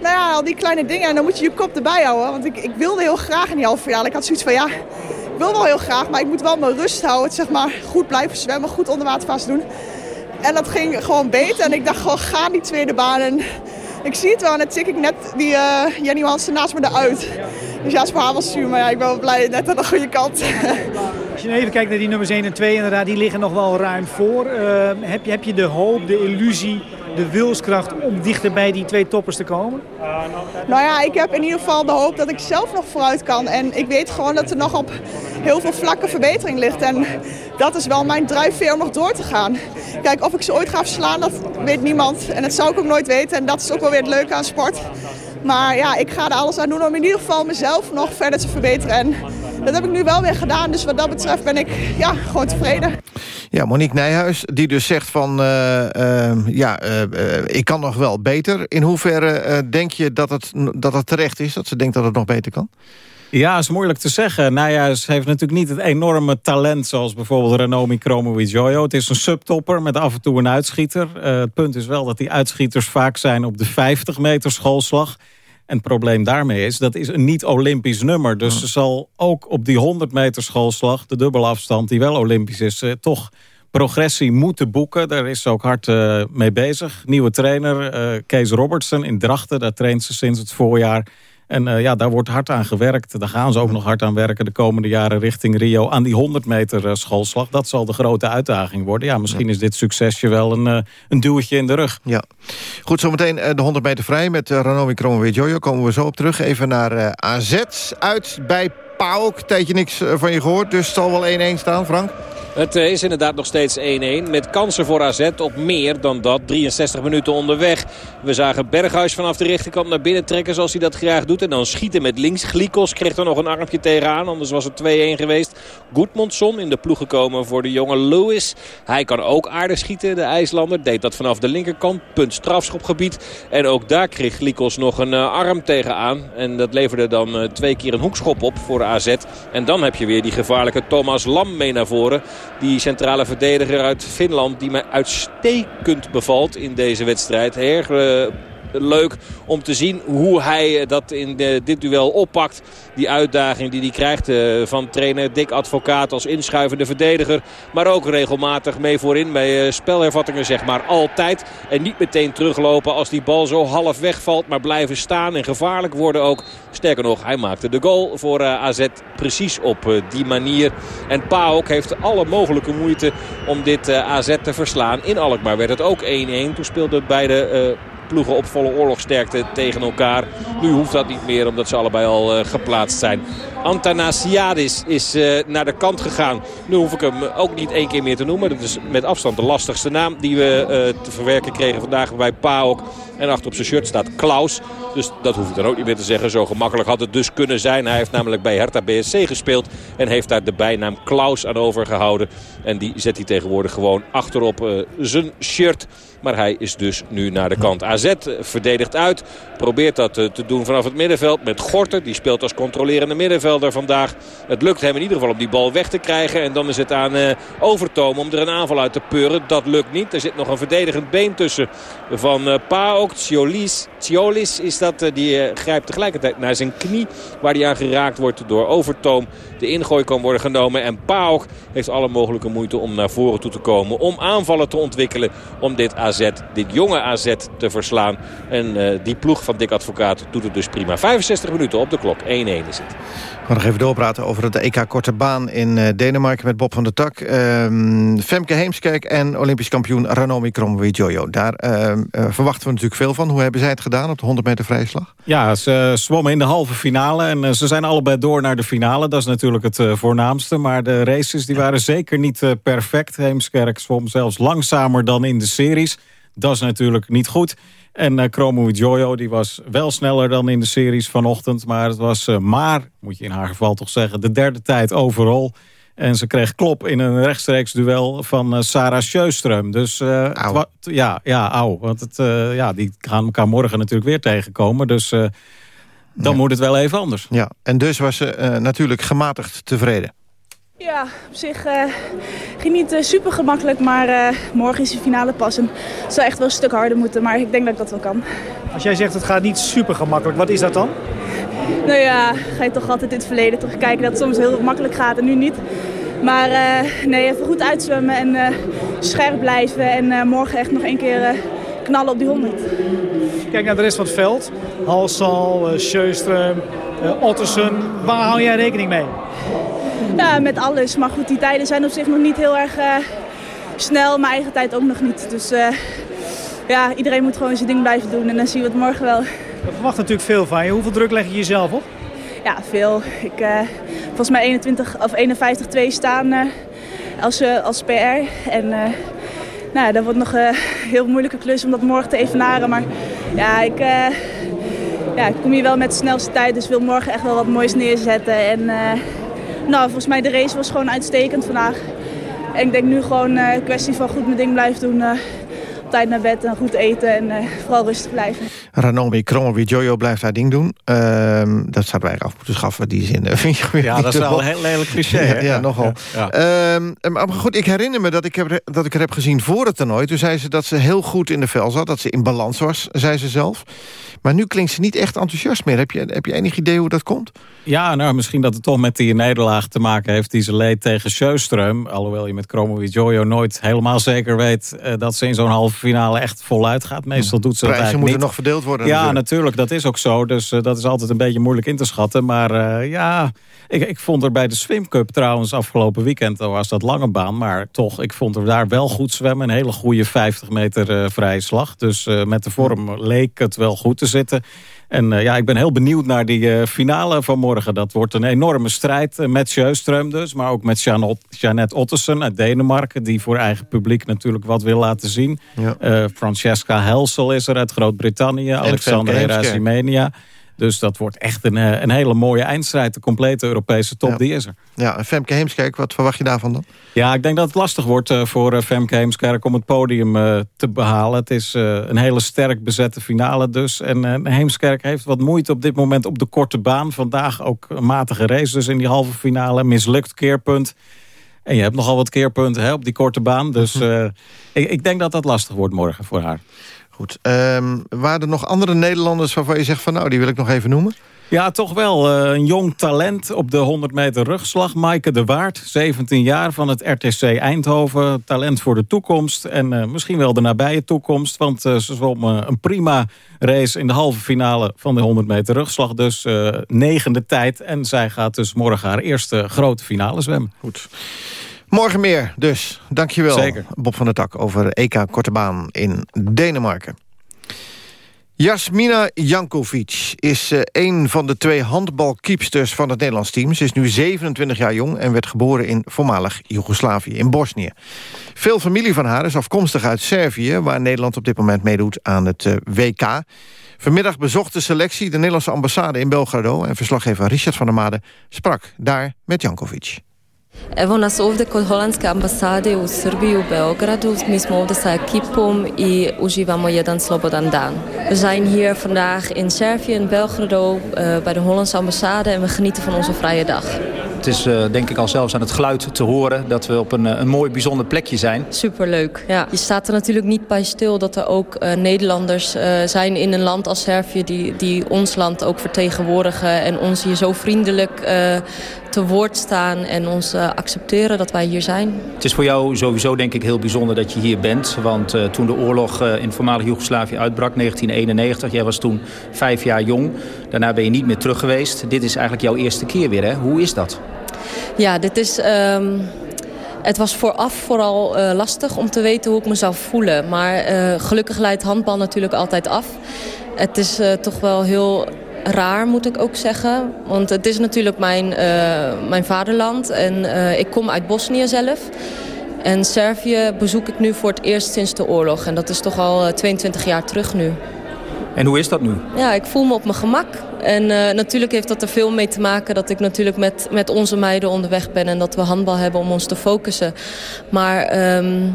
nou ja, al die kleine dingen. En dan moet je je kop erbij houden. Want ik, ik wilde heel graag in die halve finale. Ik had zoiets van, ja, ik wil wel heel graag, maar ik moet wel mijn rust houden. Zeg maar, goed blijven zwemmen, goed onderwaterfase doen. En dat ging gewoon beter. En ik dacht gewoon, ga die tweede baan. En ik zie het wel en dan tik ik net die uh, Jenny Hansen naast me eruit. Dus ja, het is voor haar wel maar ja, ik ben wel blij net aan de goede kant. Je even kijkt naar die nummers 1 en 2, inderdaad, die liggen nog wel ruim voor. Uh, heb, je, heb je de hoop, de illusie, de wilskracht om dichter bij die twee toppers te komen? Nou ja, ik heb in ieder geval de hoop dat ik zelf nog vooruit kan. En ik weet gewoon dat er nog op heel veel vlakken verbetering ligt. En dat is wel mijn drijfveer om nog door te gaan. Kijk, of ik ze ooit ga verslaan, dat weet niemand. En dat zou ik ook nooit weten. En dat is ook wel weer het leuke aan sport. Maar ja, ik ga er alles aan doen om in ieder geval mezelf nog verder te verbeteren. En dat heb ik nu wel weer gedaan. Dus wat dat betreft ben ik ja, gewoon tevreden. Ja, Monique Nijhuis, die dus zegt van... Uh, uh, ja, uh, ik kan nog wel beter. In hoeverre denk je dat het, dat het terecht is? Dat ze denkt dat het nog beter kan? Ja, is moeilijk te zeggen. Nijhuis heeft natuurlijk niet het enorme talent... zoals bijvoorbeeld Renomi Kromowidjojo. Het is een subtopper met af en toe een uitschieter. het punt is wel dat die uitschieters vaak zijn op de 50 meter schoolslag... En het probleem daarmee is, dat is een niet-Olympisch nummer. Dus ze zal ook op die 100 meter schoolslag, de dubbelafstand die wel Olympisch is, eh, toch progressie moeten boeken. Daar is ze ook hard uh, mee bezig. Nieuwe trainer, uh, Kees Robertson in Drachten, daar traint ze sinds het voorjaar. En uh, ja, daar wordt hard aan gewerkt. Daar gaan ze ook nog hard aan werken de komende jaren richting Rio. Aan die 100 meter uh, schoolslag. Dat zal de grote uitdaging worden. Ja, misschien is dit succesje wel een, uh, een duwtje in de rug. Ja. Goed, zometeen de 100 meter vrij met uh, Ranomi Kromowidjojo. Komen we zo op terug. Even naar AZ. Uit bij PAOK. Tijdje niks van je gehoord. Dus het zal wel 1-1 staan, Frank. Het is inderdaad nog steeds 1-1. Met kansen voor AZ op meer dan dat. 63 minuten onderweg. We zagen Berghuis vanaf de rechterkant naar binnen trekken zoals hij dat graag doet. En dan schieten met links. Glikos kreeg er nog een armpje tegenaan. Anders was het 2-1 geweest. Goedmondson in de ploeg gekomen voor de jonge Lewis. Hij kan ook aardig schieten, de IJslander. Deed dat vanaf de linkerkant. Punt strafschopgebied. En ook daar kreeg Glikos nog een uh, arm tegenaan. En dat leverde dan uh, twee keer een hoekschop op voor AZ. En dan heb je weer die gevaarlijke Thomas Lam mee naar voren. Die centrale verdediger uit Finland die mij uitstekend bevalt in deze wedstrijd. Uh, leuk om te zien hoe hij dat in de, dit duel oppakt. Die uitdaging die hij krijgt uh, van trainer Dick Advocaat als inschuivende verdediger. Maar ook regelmatig mee voorin bij uh, spelhervattingen zeg maar altijd. En niet meteen teruglopen als die bal zo half wegvalt. Maar blijven staan en gevaarlijk worden ook. Sterker nog, hij maakte de goal voor uh, AZ precies op die manier. En PAOK heeft alle mogelijke moeite om dit AZ te verslaan. In Alkmaar werd het ook 1-1. Toen speelden beide ploegen op volle oorlogsterkte tegen elkaar. Nu hoeft dat niet meer omdat ze allebei al uh, geplaatst zijn. Antanasiadis is uh, naar de kant gegaan. Nu hoef ik hem ook niet één keer meer te noemen. Dat is met afstand de lastigste naam die we uh, te verwerken kregen vandaag bij PAOK. En achter op zijn shirt staat Klaus. Dus dat hoef ik dan ook niet meer te zeggen. Zo gemakkelijk had het dus kunnen zijn. Hij heeft namelijk bij Hertha BSC gespeeld. En heeft daar de bijnaam Klaus aan overgehouden. En die zet hij tegenwoordig gewoon achterop zijn shirt. Maar hij is dus nu naar de kant. AZ verdedigt uit. Probeert dat te doen vanaf het middenveld met Gorter. Die speelt als controlerende middenvelder vandaag. Het lukt hem in ieder geval om die bal weg te krijgen. En dan is het aan uh, Overtoom om er een aanval uit te peuren. Dat lukt niet. Er zit nog een verdedigend been tussen van uh, Paok. Tsiolis. Tsiolis is dat. Die grijpt tegelijkertijd naar zijn knie. Waar hij aan geraakt wordt door Overtoom. De ingooi kan worden genomen. En Paok heeft alle mogelijke moeite om naar voren toe te komen. Om aanvallen te ontwikkelen. Om dit AZ, dit jonge AZ te verslaan. En die ploeg van Dick Advocaat doet het dus prima. 65 minuten op de klok. 1-1 is het. We gaan nog even doorpraten over het EK Korte Baan in uh, Denemarken met Bob van der Tak. Uh, Femke Heemskerk en Olympisch kampioen Ranomi Kromowidjojo. Daar uh, verwachten we natuurlijk veel van. Hoe hebben zij het gedaan op de 100 meter vrije slag? Ja, ze zwommen in de halve finale en ze zijn allebei door naar de finale. Dat is natuurlijk het voornaamste. Maar de races die waren zeker niet perfect. Heemskerk zwom zelfs langzamer dan in de series. Dat is natuurlijk niet goed. En uh, Chromo Jojo die was wel sneller dan in de series vanochtend. Maar het was uh, maar, moet je in haar geval toch zeggen, de derde tijd overal. En ze kreeg klop in een rechtstreeks duel van uh, Sarah Sjöström. Dus ja, ja, auw. Want het, ja, die gaan elkaar morgen natuurlijk weer tegenkomen. Dus dan ja. moet het wel even anders. Ja, en dus was ze natuurlijk gematigd tevreden. Ja, op zich uh, ging niet uh, super gemakkelijk, maar uh, morgen is de finale pas. En het zou echt wel een stuk harder moeten, maar ik denk dat ik dat wel kan. Als jij zegt het gaat niet super gemakkelijk, wat is dat dan? Nou ja, ga je toch altijd in het verleden terugkijken dat het soms heel makkelijk gaat en nu niet. Maar nee, even goed uitzwemmen en scherp blijven en morgen echt nog één keer knallen op die 100. Kijk naar de rest van het veld. Halsal, uh, Sjöström, Ottersen. Waar hou jij rekening mee? ja, met alles. Maar goed, die tijden zijn op zich nog niet heel erg snel. Mijn eigen tijd ook nog niet. Dus ja, iedereen moet gewoon zijn ding blijven doen. En dan zien we het morgen wel. We verwachten natuurlijk veel van je. Hoeveel druk leg je jezelf op? Ja, veel. Ik uh, volgens mij 21 of 51-2 staan als, als PR. En nou, dat wordt nog een heel moeilijke klus om dat morgen te evenaren. Maar ja, ik, ja, ik kom hier wel met de snelste tijd. Dus wil morgen echt wel wat moois neerzetten. En nou, volgens mij de race was gewoon uitstekend vandaag. En ik denk nu gewoon een kwestie van goed mijn ding blijven doen tijd naar bed en goed eten en uh, vooral rustig blijven. Ranomi Jojo blijft haar ding doen. Uh, dat zouden wij af moeten schaffen, die zin. Vind je ja, dat is wel een heel lelijk cliché. ja, ja, nogal. Ja. Uh, maar goed, ik herinner me dat ik, heb, dat ik er heb gezien voor het toernooi. Toen zei ze dat ze heel goed in de vel zat, dat ze in balans was, zei ze zelf. Maar nu klinkt ze niet echt enthousiast meer. Heb je, heb je enig idee hoe dat komt? Ja, nou, misschien dat het toch met die nederlaag te maken heeft... die ze leed tegen Sjöström. Alhoewel je met Jojo nooit helemaal zeker weet... Uh, dat ze in zo'n halve finale echt voluit gaat. Meestal doet ze dat eigenlijk moeten nog verdeeld worden. Ja, natuurlijk. dat is ook zo. Dus uh, dat is altijd een beetje moeilijk in te schatten. Maar uh, ja, ik, ik vond er bij de Swim Cup trouwens afgelopen weekend... was dat lange baan, maar toch, ik vond er daar wel goed zwemmen. Een hele goede 50 meter vrije slag. Dus met de vorm leek het wel goed te zitten... En uh, ja, ik ben heel benieuwd naar die uh, finale van morgen. Dat wordt een enorme strijd uh, met Sjöström dus. Maar ook met Jeanette Ottesen uit Denemarken. Die voor eigen publiek natuurlijk wat wil laten zien. Ja. Francesca Helsel is er uit Groot-Brittannië. Alexander Herasimenia. Dus dat wordt echt een, eh, een hele mooie eindstrijd. De complete Europese top, die is er. Ja, en Femke Heemskerk, wat verwacht je daarvan dan? Ja, ik denk dat het lastig wordt uh, voor uh, Femke Heemskerk om het podium te behalen. Het is een hele sterk bezette finale dus. En Heemskerk heeft wat moeite op dit moment op de korte baan. Vandaag ook een matige race dus in die halve finale. Mislukt keerpunt. En je hebt nogal wat keerpunten hè, op die korte baan. Dus mhm. ik, ik denk dat dat lastig wordt morgen voor haar. Goed. Um, waren er nog andere Nederlanders waarvan je zegt van nou, die wil ik nog even noemen? Ja, toch wel. Uh, een jong talent op de 100 meter rugslag. Maaike de Waard, 17 jaar van het RTC Eindhoven. Talent voor de toekomst en uh, misschien wel de nabije toekomst. Want uh, ze zwom een prima race in de halve finale van de 100 meter rugslag. Dus negende tijd. En zij gaat dus morgen haar eerste grote finale zwemmen. Goed. Morgen meer dus. Dankjewel Zeker. Bob van der Tak over EK Korte Baan in Denemarken. Jasmina Jankovic is uh, een van de twee handbalkeepsters van het Nederlands team. Ze is nu 27 jaar jong en werd geboren in voormalig Joegoslavië, in Bosnië. Veel familie van haar is afkomstig uit Servië... waar Nederland op dit moment meedoet aan het uh, WK. Vanmiddag bezocht de selectie de Nederlandse ambassade in Belgrado... en verslaggever Richard van der Made sprak daar met Jankovic. Evo nas ovde kod holandske ambasade u Srbiji u Beogradu. Mi smo ovde sa ekipom i uživamo jedan slobodan dan. We zijn hier vandaag in Servië, in Belgrado, uh, bij de Hollandse ambassade en we genieten van onze vrije dag. Het is uh, denk ik al zelfs aan het geluid te horen dat we op een, eh, een mooi bijzonder plekje zijn. Superleuk, ja. Je staat er natuurlijk niet bij stil dat er ook uh, Nederlanders zijn in een land als Servië die, die ons land ook vertegenwoordigen en ons hier zo vriendelijk te woord staan en ons uh, accepteren dat wij hier zijn. Het is voor jou sowieso denk ik heel bijzonder dat je hier bent. Want uh, toen de oorlog uh, in voormalig Joegoslavië uitbrak, 1991... jij was toen vijf jaar jong. Daarna ben je niet meer terug geweest. Dit is eigenlijk jouw eerste keer weer, hè? Hoe is dat? Ja, dit is... Um... Het was vooraf vooral uh, lastig om te weten hoe ik me zou voelen. Maar uh, gelukkig leidt handbal natuurlijk altijd af. Het is uh, toch wel heel raar, moet ik ook zeggen. Want het is natuurlijk mijn, uh, mijn vaderland en uh, ik kom uit Bosnië zelf. En Servië bezoek ik nu voor het eerst sinds de oorlog. En dat is toch al 22 jaar terug nu. En hoe is dat nu? Ja, ik voel me op mijn gemak. En uh, natuurlijk heeft dat er veel mee te maken dat ik natuurlijk met, met onze meiden onderweg ben... en dat we handbal hebben om ons te focussen. Maar... Um,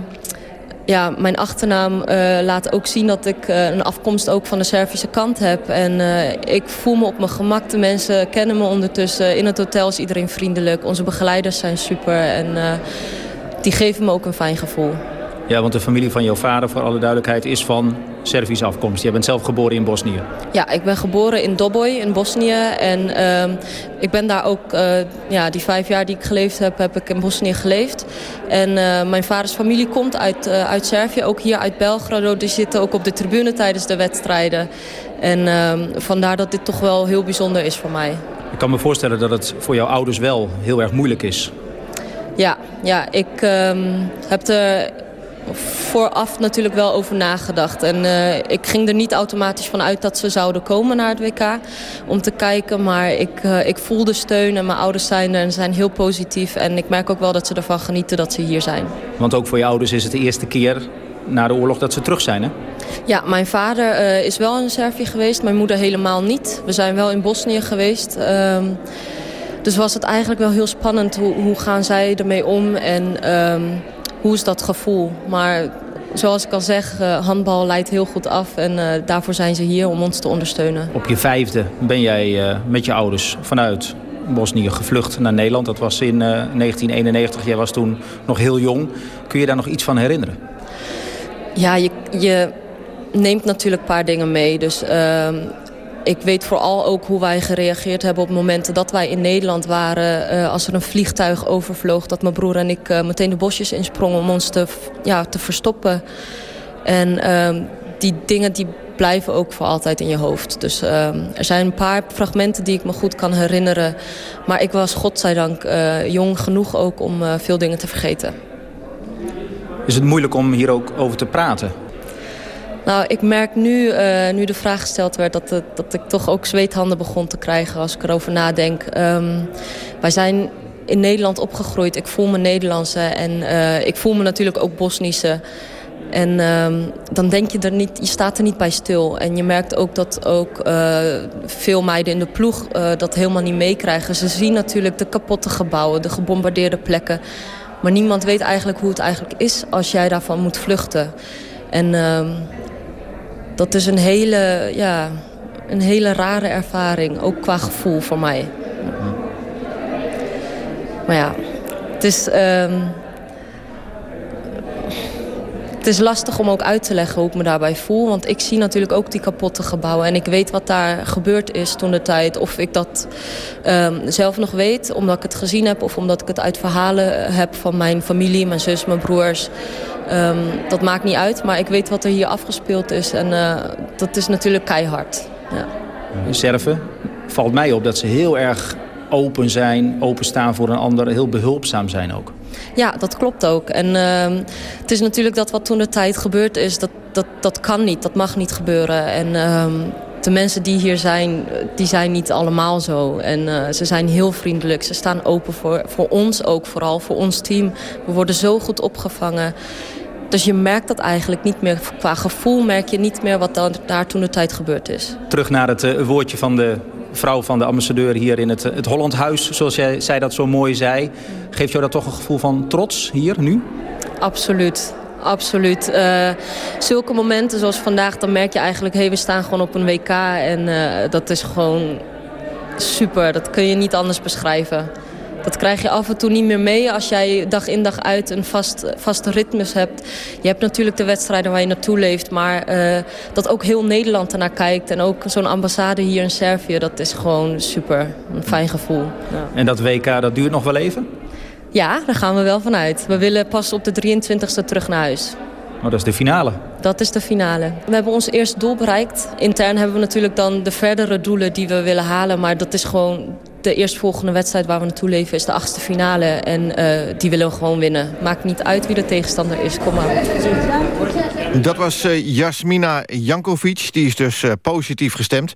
ja, mijn achternaam uh, laat ook zien dat ik uh, een afkomst ook van de Servische kant heb. En uh, ik voel me op mijn gemak. De mensen kennen me ondertussen. In het hotel is iedereen vriendelijk. Onze begeleiders zijn super. En die geven me ook een fijn gevoel. Ja, want de familie van jouw vader, voor alle duidelijkheid, is van Servische afkomst. Jij bent zelf geboren in Bosnië. Ja, ik ben geboren in Doboj in Bosnië. En uh, ik ben daar ook, uh, ja, die vijf jaar die ik geleefd heb, heb ik in Bosnië geleefd. En uh, mijn vaders familie komt uit, uh, uit Servië, ook hier uit Belgrado. Die zitten ook op de tribune tijdens de wedstrijden. En ehm, vandaar dat dit toch wel heel bijzonder is voor mij. Ik kan me voorstellen dat het voor jouw ouders wel heel erg moeilijk is. Ja, ja ik um, heb er vooraf natuurlijk wel over nagedacht. En uh, ik ging er niet automatisch van uit dat ze zouden komen naar het WK om te kijken. Maar ik, uh, ik voel de steun en mijn ouders zijn er en zijn heel positief. En ik merk ook wel dat ze ervan genieten dat ze hier zijn. Want ook voor je ouders is het de eerste keer na de oorlog dat ze terug zijn, hè? Ja, mijn vader uh, is wel in Servië geweest, mijn moeder helemaal niet. We zijn wel in Bosnië geweest. Um, dus was het eigenlijk wel heel spannend. Hoe, hoe gaan zij ermee om en um, hoe is dat gevoel? Maar zoals ik al zeg, uh, handbal leidt heel goed af. En uh, daarvoor zijn ze hier om ons te ondersteunen. Op je vijfde ben jij uh, met je ouders vanuit Bosnië gevlucht naar Nederland. Dat was in 1991. Jij was toen nog heel jong. Kun je daar nog iets van herinneren? Ja, je, je neemt natuurlijk een paar dingen mee. Dus ehm, ik weet vooral ook hoe wij gereageerd hebben op momenten dat wij in Nederland waren. Uh, als er een vliegtuig overvloog, dat mijn broer en ik uh, meteen de bosjes insprongen om ons te, ja, te verstoppen. En uh, die dingen die blijven ook voor altijd in je hoofd. Dus ehm, er zijn een paar fragmenten die ik me goed kan herinneren. Maar ik was godzijdank uh, jong genoeg ook om veel dingen te vergeten. Is het moeilijk om hier ook over te praten? Nou, ik merk nu, uh, nu de vraag gesteld werd... Dat, dat ik toch ook zweethanden begon te krijgen als ik erover nadenk. Um, wij zijn in Nederland opgegroeid. Ik voel me Nederlandse en uh, ik voel me natuurlijk ook Bosnische. En um, dan denk je er niet, je staat er niet bij stil. En je merkt ook dat ook uh, veel meiden in de ploeg dat helemaal niet meekrijgen. Ze zien natuurlijk de kapotte gebouwen, de gebombardeerde plekken. Maar niemand weet eigenlijk hoe het eigenlijk is als jij daarvan moet vluchten. En uh, dat is een hele, ja, een hele rare ervaring, ook qua gevoel voor mij. Maar ja, het is, uh, het is lastig om ook uit te leggen hoe ik me daarbij voel. Want ik zie natuurlijk ook die kapotte gebouwen. En ik weet wat daar gebeurd is toen de tijd. Of ik dat um, zelf nog weet, omdat ik het gezien heb... of omdat ik het uit verhalen heb van mijn familie, mijn zus, mijn broers... Um, dat maakt niet uit, maar ik weet wat er hier afgespeeld is. En uh, dat is natuurlijk keihard. Ja. Serven valt mij op dat ze heel erg open zijn, openstaan voor een ander. Heel behulpzaam zijn ook. Ja, dat klopt ook. En uh, het is natuurlijk dat wat toen de tijd gebeurd is... dat, dat, dat kan niet, dat mag niet gebeuren. En uh, de mensen die hier zijn, die zijn niet allemaal zo. En uh, ze zijn heel vriendelijk. Ze staan open voor, voor ons ook, vooral voor ons team. We worden zo goed opgevangen. Dus je merkt dat eigenlijk niet meer. Qua gevoel merk je niet meer wat daar, toen de tijd gebeurd is. Terug naar het uh, woordje van de vrouw van de ambassadeur hier in het, het Hollandhuis. Zoals jij, dat zo mooi zei. Geeft jou dat toch een gevoel van trots hier, nu? Absoluut. Absoluut. Uh, zulke momenten zoals vandaag, dan merk je eigenlijk... hé, hey, we staan gewoon op een WK en uh, dat is gewoon super. Dat kun je niet anders beschrijven. Dat krijg je af en toe niet meer mee als jij dag in dag uit een vast, vaste ritmes hebt. Je hebt natuurlijk de wedstrijden waar je naartoe leeft. Maar uh, dat ook heel Nederland ernaar kijkt. En ook zo'n ambassade hier in Servië. Dat is gewoon super. Een fijn gevoel. Ja. En dat WK dat duurt nog wel even? Ja, daar gaan we wel vanuit. We willen pas op de 23e terug naar huis. Oh, dat is de finale? Dat is de finale. We hebben ons eerste doel bereikt. Intern hebben we natuurlijk dan de verdere doelen die we willen halen. Maar dat is gewoon de eerstvolgende wedstrijd waar we naartoe leven is de achtste finale. En uh, die willen we gewoon winnen. Maakt niet uit wie de tegenstander is. Kom maar. Dat was uh, Jasmina Jankovic. Die is dus uh, positief gestemd.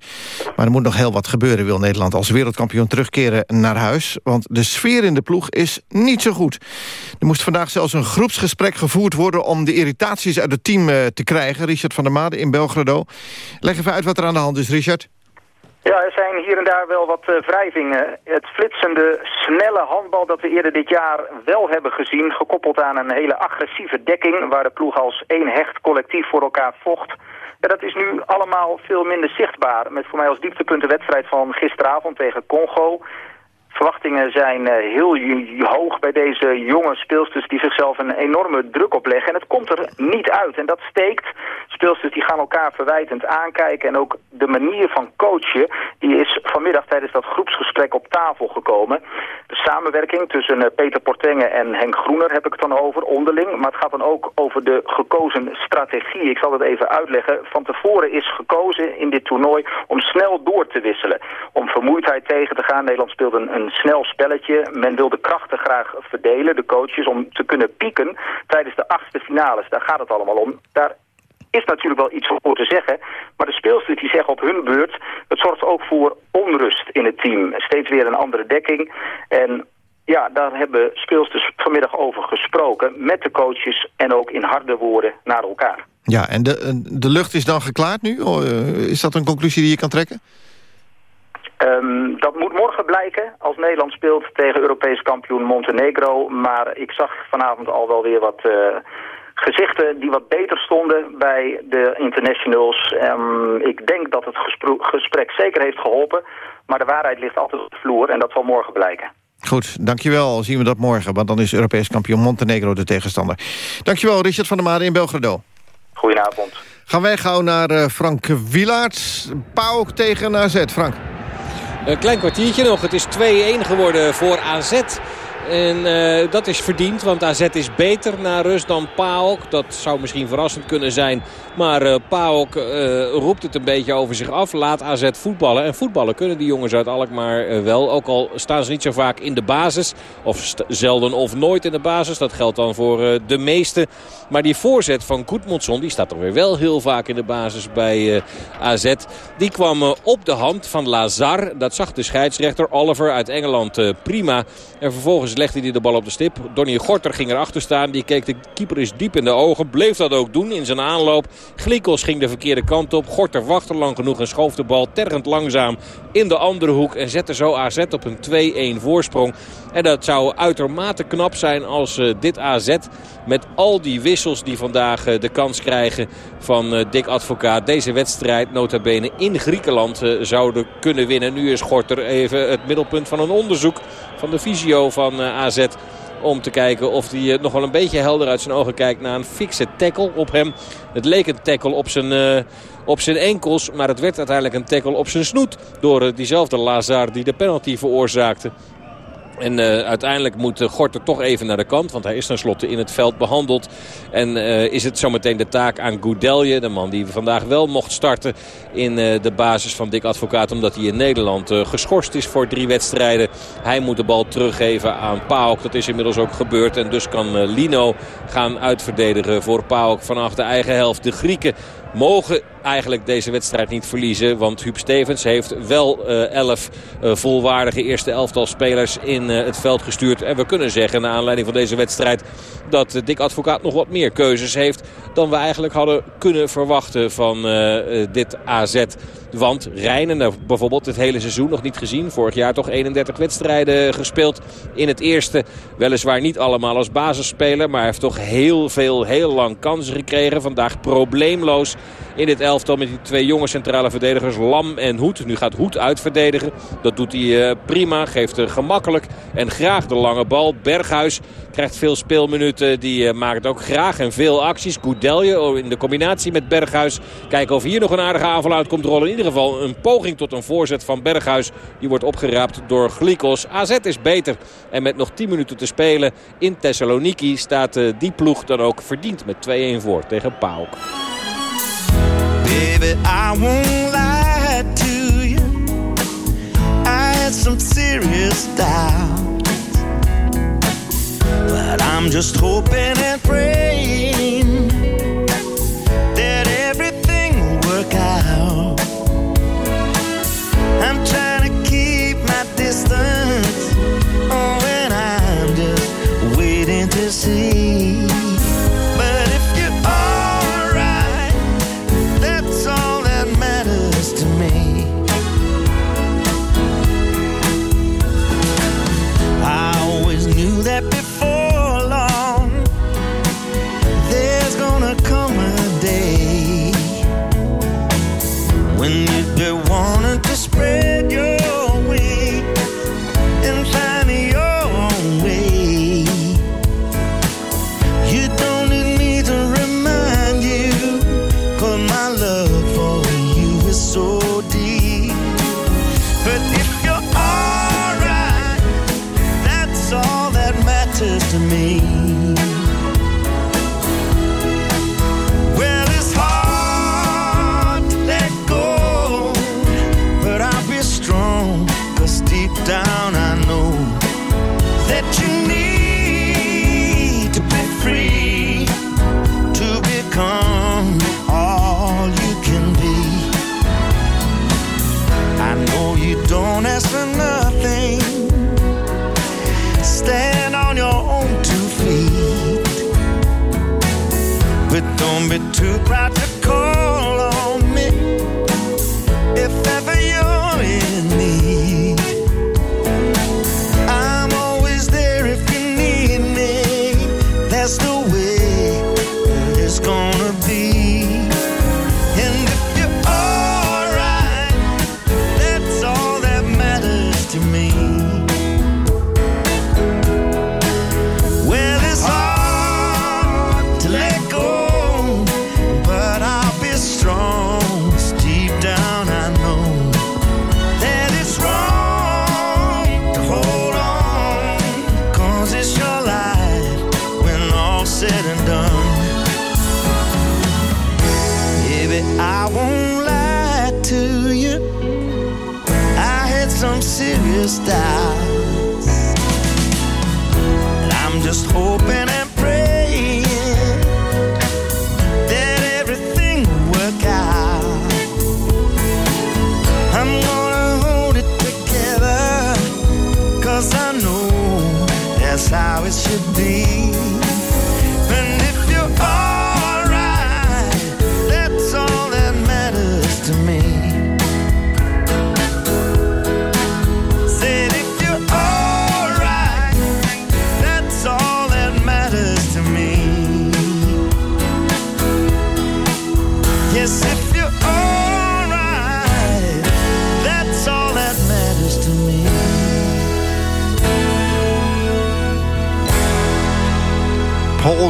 Maar er moet nog heel wat gebeuren. Wil Nederland als wereldkampioen terugkeren naar huis. Want de sfeer in de ploeg is niet zo goed. Er moest vandaag zelfs een groepsgesprek gevoerd worden... om de irritaties uit het team te krijgen. Richard van der Made in Belgrado. Leg even uit wat er aan de hand is, Richard. Ja, er zijn hier en daar wel wat uh, wrijvingen. Het flitsende, snelle handbal dat we eerder dit jaar wel hebben gezien... gekoppeld aan een hele agressieve dekking... waar de ploeg als één hecht collectief voor elkaar vocht... Ja, dat is nu allemaal veel minder zichtbaar. Met voor mij als dieptepunt de wedstrijd van gisteravond tegen Congo verwachtingen zijn eh, heel hoog bij deze jonge speelsters die zichzelf een enorme druk opleggen. En het komt er niet uit. En dat steekt. Speelsters die gaan elkaar verwijtend aankijken. En ook de manier van coachen, die is vanmiddag tijdens dat groepsgesprek op tafel gekomen. De samenwerking tussen uh, Peter Portenge en Henk Groener heb ik het dan over, onderling. Maar het gaat dan ook over de gekozen strategie. Ik zal het even uitleggen. Van tevoren is gekozen in dit toernooi om snel door te wisselen. Om vermoeidheid tegen te gaan. Nederland speelt een, een snel spelletje. Men wil de krachten graag verdelen, de coaches, om te kunnen pieken tijdens de achtste finales. Daar gaat het allemaal om. Daar is natuurlijk wel iets voor te zeggen. Maar de speelsters die zeggen op hun beurt... het zorgt ook voor onrust in het team. Steeds weer een andere dekking. En ja, daar hebben speelsters vanmiddag over gesproken... met de coaches en ook in harde woorden naar elkaar. Ja, en de, de lucht is dan geklaard nu? Oh, eh, is dat een conclusie die je kan trekken? Um, dat moet morgen blijken als Nederland speelt tegen Europees kampioen Montenegro. Maar ik zag vanavond al wel weer wat... Uh, gezichten die wat beter stonden bij de internationals. Um, ik denk dat het gesprek zeker heeft geholpen. Maar de waarheid ligt altijd op de vloer en dat zal morgen blijken. Goed, dankjewel. Zien we dat morgen, want dan is Europees kampioen Montenegro de tegenstander. Dankjewel, Richard van der Made in Belgrado. Goedenavond. Gaan wij gauw naar uh, Frank Wielaert. Pauw tegen AZ. Frank. Een klein kwartiertje nog. Het is 2-1 geworden voor AZ. En uh, dat is verdiend, want AZ is beter naar rust dan PAOK. Dat zou misschien verrassend kunnen zijn. Maar uh, PAOK uh, roept het een beetje over zich af. Laat AZ voetballen. En voetballen kunnen die jongens uit Alkmaar wel. Ook al staan ze niet zo vaak in de basis. Of zelden of nooit in de basis. Dat geldt dan voor de meeste. Maar die voorzet van Goedmondson, die staat er weer wel heel vaak in de basis bij AZ. Die kwam op de hand van Lazar. Dat zag de scheidsrechter Oliver uit Engeland prima. En vervolgens legde hij de bal op de stip. Donnie Gorter ging erachter staan. Die keek de keeper eens diep in de ogen. Bleef dat ook doen in zijn aanloop. Glikos ging de verkeerde kant op. Gorter wachtte lang genoeg en schoof de bal tergend langzaam in de andere hoek. En zette zo AZ op een 2-1 voorsprong. En dat zou uitermate knap zijn als uh, dit AZ met al die wissels die vandaag uh, de kans krijgen van uh, Dick Advocaat. Deze wedstrijd nota bene in Griekenland zouden kunnen winnen. Nu is Gorter even het middelpunt van een onderzoek van de visio van AZ om te kijken of hij nog wel een beetje helder uit zijn ogen kijkt naar een fikse tackle op hem. Het leek een tackle op zijn, uh, op zijn enkels, maar het werd uiteindelijk een tackle op zijn snoet. Door diezelfde Lazar die de penalty veroorzaakte. En uh, uiteindelijk moet uh, Gorter toch even naar de kant. Want hij is tenslotte in het veld behandeld. En uh, is het zometeen de taak aan Goudelje. De man die vandaag wel mocht starten in de basis van Dick Advocaat. Omdat hij in Nederland geschorst is voor drie wedstrijden. Hij moet de bal teruggeven aan Paok. Dat is inmiddels ook gebeurd. En dus kan Lino gaan uitverdedigen voor Paok vanaf de eigen helft. De Grieken mogen eigenlijk deze wedstrijd niet verliezen. Want Huub Stevens heeft wel uh, elf uh, volwaardige eerste elftal spelers in uh, het veld gestuurd. En we kunnen zeggen, naar aanleiding van deze wedstrijd... dat Dick Advocaat nog wat meer keuzes heeft... dan we eigenlijk hadden kunnen verwachten van dit AZ. Want Rijnen bijvoorbeeld het hele seizoen nog niet gezien. Vorig jaar toch 31 wedstrijden gespeeld in het eerste. Weliswaar niet allemaal als basisspeler. Maar heeft toch heel veel, heel lang kansen gekregen. Vandaag probleemloos in dit elftal met die twee jonge centrale verdedigers Lam en Hoed. Nu gaat Hoed uitverdedigen. Dat doet hij uh, prima, geeft uh, gemakkelijk en graag de lange bal. Berghuis krijgt veel speelminuten. Die uh, maakt ook graag en veel acties. Goudelje oh, in de combinatie met Berghuis. Kijken of hier nog een aardige aanval uit komt rollen. In ieder geval een poging tot een voorzet van Berghuis. Die wordt opgeraapt door Glikos. AZ is beter. En met nog 10 minuten te spelen in Thessaloniki staat die ploeg dan ook verdiend met 2-1 voor tegen PAOK. Baby, I won't lie to you. I had some serious doubts. But I'm just hoping and praying don't be too proud to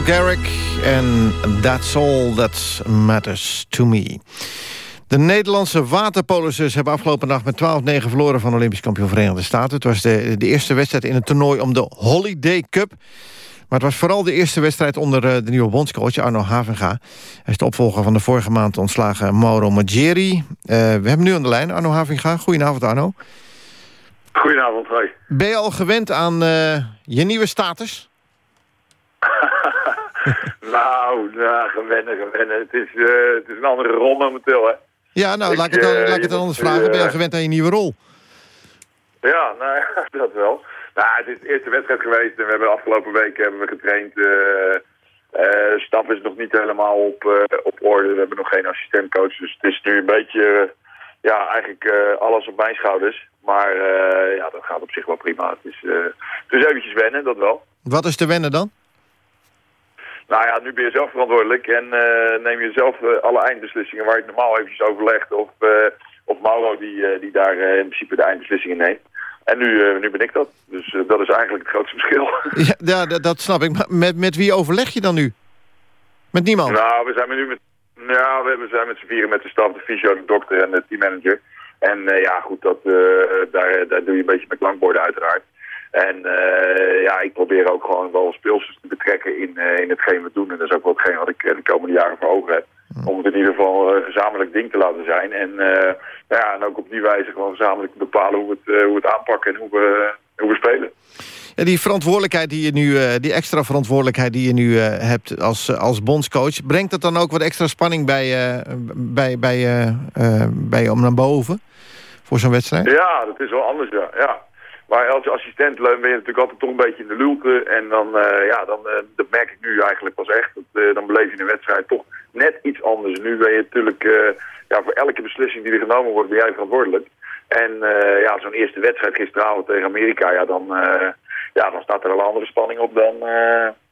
Garrick en That's All That Matters To Me. De Nederlandse waterpolisers hebben afgelopen nacht met 12-9 verloren van Olympisch kampioen Verenigde Staten. Het was de, de eerste wedstrijd in het toernooi om de Holiday Cup. Maar het was vooral de eerste wedstrijd onder eh, de nieuwe bondscoach Arno Havenga. Hij is de opvolger van de vorige maand ontslagen Mauro Maggieri. Eh, we hebben nu aan de lijn Arno Havenga. Goedenavond Arno. Goedenavond, hoi. Ben je al gewend aan eh, je nieuwe status? nou, nou, gewennen, gewennen. Het is, eh, het is een andere rol momenteel, hè. Ja, nou, Ik, laat ik het, dan, eh, laat ik het dan anders moet, vragen. Ben je eh, gewend aan je nieuwe rol? Ja, nou ja, dat wel. Nou, het is de eerste wedstrijd geweest en we hebben de afgelopen weken hebben we getraind. eh eh, staf is nog niet helemaal op, eh, op orde. We hebben nog geen assistentcoach, dus het is nu een beetje, eh, ja, eigenlijk eh, alles op mijn schouders. Maar eh, ja, dat gaat op zich wel prima. Het is, eh, het is eventjes wennen, dat wel. Wat is te wennen dan? Nou ja, nu ben je zelf verantwoordelijk en eh, neem je zelf eh, alle eindbeslissingen waar je het normaal eventjes overlegt. Of, eh, of Mauro die, die daar in principe de eindbeslissingen neemt. En nu, nu ben ik dat. Dus dat is eigenlijk het grootste verschil. Ja, ja, dat, snap ik. Maar met, met wie overleg je dan nu? Met niemand? Nou, we zijn nu met, ja, we zijn met z'n vieren met de staf, de fysio, de dokter en de teammanager. En ja, goed, dat, daar, daar doe je een beetje met klankborden uiteraard. En eh, ja, ik probeer ook gewoon wel speelsters te betrekken in, eh, in hetgeen we doen. En dat is ook wel hetgeen wat ik eh, de komende jaren voor ogen heb. Om het in ieder geval een gezamenlijk ding te laten zijn. En, nou ja, en ook op die wijze gewoon gezamenlijk te bepalen hoe we het, hoe het aanpakken en hoe we, hoe we spelen. Ja, die verantwoordelijkheid die je nu, die extra verantwoordelijkheid die je nu hebt als, als bondscoach, brengt dat dan ook wat extra spanning bij, bij, bij, bij je om naar boven voor zo'n wedstrijd? Ja, dat is wel anders, ja. ja. Maar als assistent ben je natuurlijk altijd toch een beetje in de lulte. En dan, eh, ja, dan, eh, dat merk ik nu eigenlijk pas echt. Dat, eh, dan beleef je een wedstrijd toch net iets anders. Nu ben je natuurlijk, ja, voor elke beslissing die er genomen wordt, ben jij verantwoordelijk. En ja, zo'n eerste wedstrijd gisteravond tegen Amerika, ja, dan, ja, dan staat er al een andere spanning op dan,